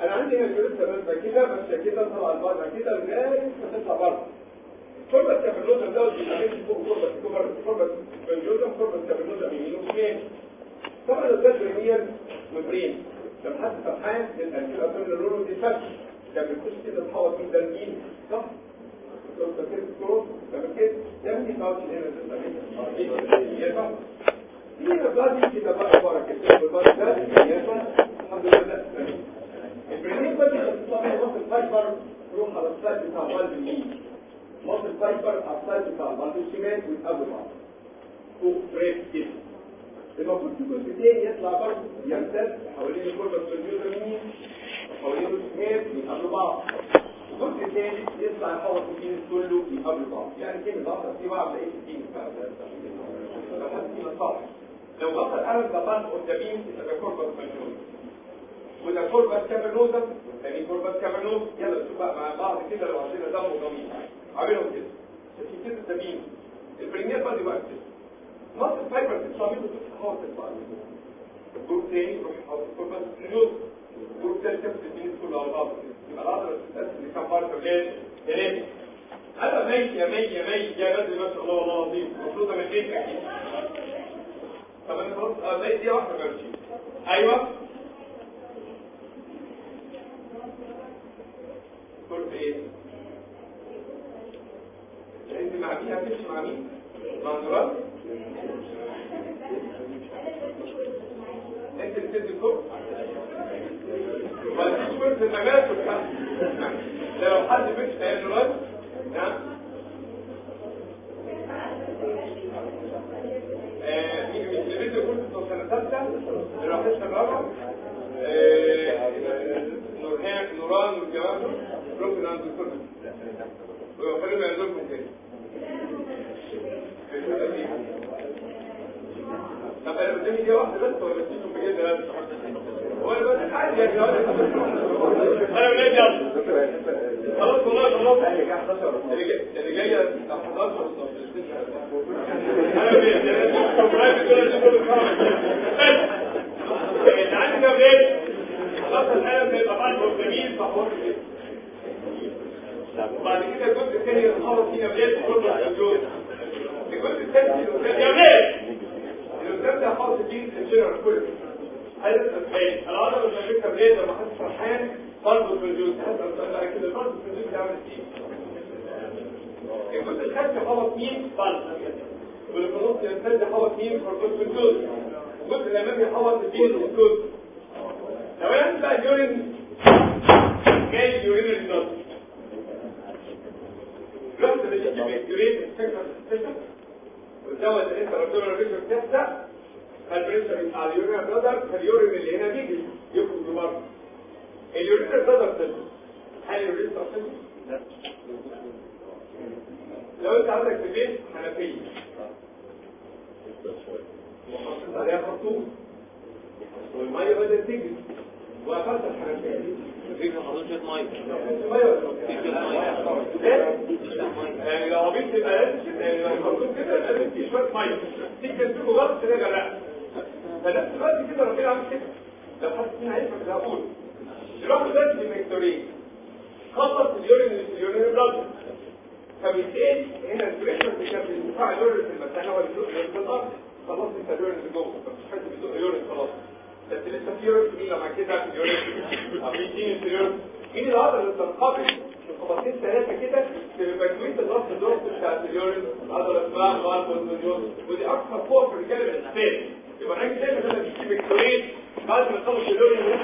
أنا عندي هنا الجلسه ماشيه كده ماشيه كده طلع بره كده لغايه ما تطلع بره ما التفلوز ده بعدين فوق كوربس كوربس كوربس بنجوزم كوربس كابرنوزم يمين وشمال طبعا كانت برينيال مبرين لما حد فرحان يبقى الابدومينال رولو دي فتح لما بتخش كده فيه ده الجين صح؟ لو فاكر الكروس لما كده يمشي باوتش هنا ينفع هنا بقى كده بقى عباره كده البادي ده ينفع الحمد لله البرينيال بادي طبعا وصل فايبر روح على السايد بتاع القلب اليمين وصل فايبر على السايد بتاع القلب الشمال ويتقابلوا بعض فوق بريك كده. المفروض في جزء تاني يطلع برضه يمتد حوالين الكوربس والجزء الشمال يقابلوا بعض الجزء الثاني يطلع يحوط الجين كله يقابلوا بعض يعني كلمة ضغط في بعض إيه الجين بتاع لو حد فينا صح لو وصل قلب ضغط قدامين يبقى كوربس مجنون وده كوربس كابرنوزم والثاني كوربس كابرنوز يلا نشوف مع بعض كده لو دم وضمير عاملهم كده عشان كده التمييز البريمير بادي بقى كده نص الفايبر تتحول تطلع منه الجروب تاني يروح يحول الكوربس نيوز الجروب تاني كابس الجنين كله على بعض يبقى العضله لكام بارت ولاد ثلاثة أنا ميت يا ميت يا يا بدري ما شاء الله والله العظيم المفروض من أكيد طب أنا خلاص آه ميت دي واحدة ماشي أيوه كنت إيه انت مع مين هتمشي مع مين مع نوران انت بتدي الكرة ما تجيش المجال والكلام ده لو حد مشي هي نوران نعم آه، اللي بيدي كرة سنة ثالثة راح يشتغل رابعة نورهان نوران والجماعة ممكن عنده كرة ويوفرنا يدوركم تاني طب أنا قدامي دي واحدة بس ولا بديكم بجد بس هو بس عادي يعني أنا ولاد يلا خلاص والله خلاص اللي جاي اللي جاية 11 أنا ولاد اللي عندي ده ولاد خلاص القلم بيبقى بعد جميل وبعد كده الجزء الثاني يتحرك فينا ولاد كله الجزء الجزء الثاني يا ولاد القدام ده خالص دي الجنرال كله هذا التسخين العضله اللي بنركب ليه لما حد فرحان برضه هسأل سؤال بقى كده برضه الجوز بيعمل إيه؟ الجزء الخلفي حوط مين؟ بلد النص يمتد حوط مين؟ الجوز الجزء الامامي حوط الجين والجوز لو أنا بقى اليورين جاي اليورين الريزلت رحت لليورين الفكرة الفكرة والدواء اللي انت قلت له البريشر على اليورين بلادر فاليورين اللي هنا بيجي يخرج بره اليورين بلادر تفتح هل اليورين تفتح؟ لا لو انت عندك في البيت حنفيه وحطيت عليها خرطوم والميه بدات تجري وقفلت الحنفيه فيك حضرتك ميه يعني لو عبيت تبقى لازم يعني لو خرطوم كده لازم شوية ميه تيجي تمسكه غلط كده غرقت فنفس الوقت كده ربنا عامل كده. لو فينا هيفهم اللي هقوله الواحد لازم المكتورين خلص اليورين اليورين فبالتالي هنا البريشر اليورين في المساحه هو بيزق في خلاص انت اليورين اللي جوه. مفيش حد بيزق خلاص. بس لسه في يورين كبيره مع كده في اليورين تيم في اليورين مين العضله اللي بتنقبض ثلاثة كده في مجموعة الراس الدروس بتاعت اليورين عضله اسمها الفالفوزيون ودي أكثر قوة في الرجال الانسان يبقى الراجل دايما لما بيجي مكتورين بعد ما يخلص اليورين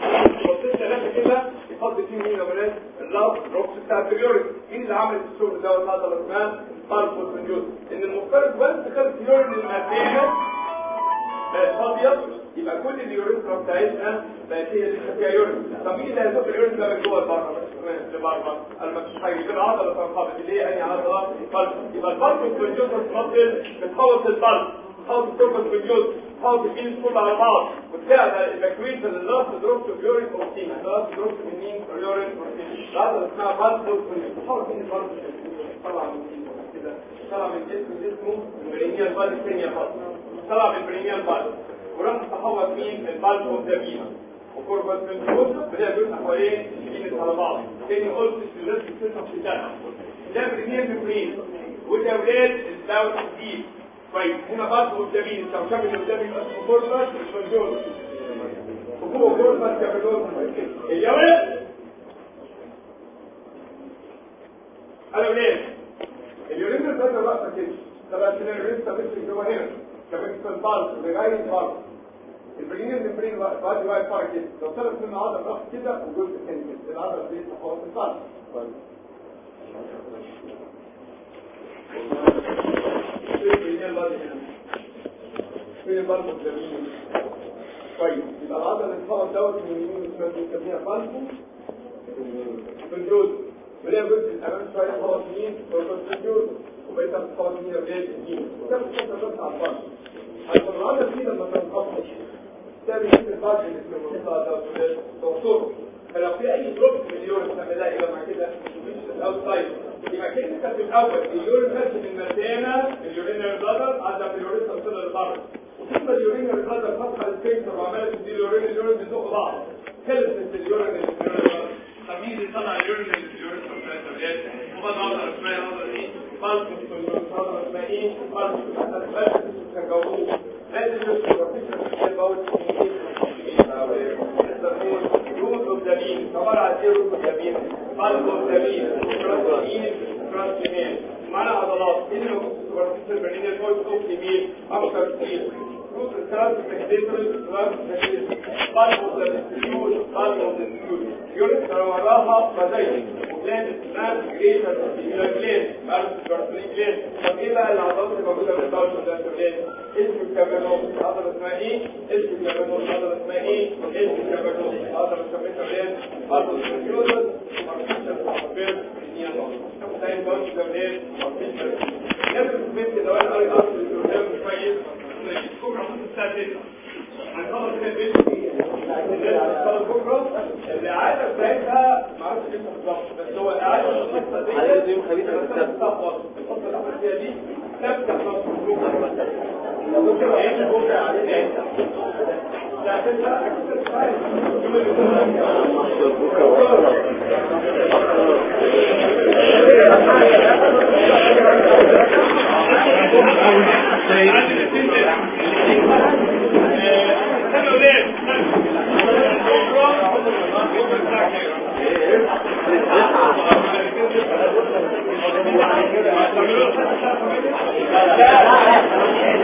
خطين ثلاثة كده يحط فيه مين يا بنات اللاف دروبس بتاعت اليورين مين اللي عمل الشغل ده؟ والعضله اسمها الفالفوزيون إن المفترض بس خلص اليورين المكانه بقت فاضيه يبقى كل اليوريثرا بتاعتنا بقت هي اللي فيها يورين طب مين اللي هيزق اليورين ده من جوه لبره لبره يبقى العضلة تنقبض اللي هي اي عضلة القلب يبقى القلب في الجزء المصل بتحوط القلب تحوط الكربس في الجزء تحوط الجين كله على بعض وتلاقي المكوين اللاست دروبس في يورين بروتين اللاست دروبس من مين يورين بروتين العضله اسمها بالب تحوط مين البالب طبعا كده طلع من جسم جسمه البرينيال بالب الثانية خالص طلع من البرينيال بالب وراح تحوط مين البالب والدبينة وكوربس من الجوز بدأ يجوز حوالين الجين على بعض تاني قلت الناس بتسمع في الدم ده برينيال مبرين وده ولاد داون دي كويس هنا برضه قدامي انت مكمل اللي قدامي اسمه كوربس والجول وهو كوربس كابيلوس اليوم أنا ولاد اليورين ده بقى كده طبعا اليورين ده بس جوه هنا كمان في البالز لغايه البالز البرينين الممبرين بعد ما يفرق كده لو طلعت من العضله راح كده وجزء تاني كده العضله دي تحول في البالز الجميل كويس يبقى العضله اللي اتفرد دوت من اليمين بنسميها في الجزء وليه جزء الامام شوية خلاص وجزء الجزء وبقيت خلاص يمين وجاي يمين وكم كنت بس على البالز القرآن فيه لما تنقصش تعمل مثل البعض اللي اسمه المنطقة ده توصله فلو في أي دروب في اليورين تعملها إلى مع كده مش الأوتسايد يبقى كده في الأول اليورين ماشي من مكانة اليورين البلادر عدى في اليورين توصله للبر وثم اليورين البلادر فتحة السفنكتر وعمالة تدي اليورين اليورين بيزق بعض خلصت اليورين اللي طلع اليورين اليورين وبعد دي في إيه؟ البول إيه معنى عضلات. إيه اللي موجود في برينيال الفويس اوف يمين أكثر كتير روز الثلاث ميكانيزمز ثلاث ميكانيزمز قلب الدمين قلب الدمين يوريك وراها مزايد وبلاد جريتر إلى بلاد مارس كارتري بلاد طب إيه بقى العضلات اللي موجوده في الدارش ده بلاد اسم الكابرنوس عضله اسمها إيه اسم الكابرنوس عضله اسمها إيه اسم الكابرنوس عضله اسمها بلاد عضله الكيوزس ماركيشن بلاد لازم تثبت لو أنا قريت اصل الكلام كويس كوبرا مستعده هنخلص كده البيت بكره الاعاده بتاعتها ما أعرفش لسه بالظبط بس هو الاعاده الخاصه دي على يوم السبت الخطوه الاولانيه دي تفتح نص بكره لو بكره علينا انت لا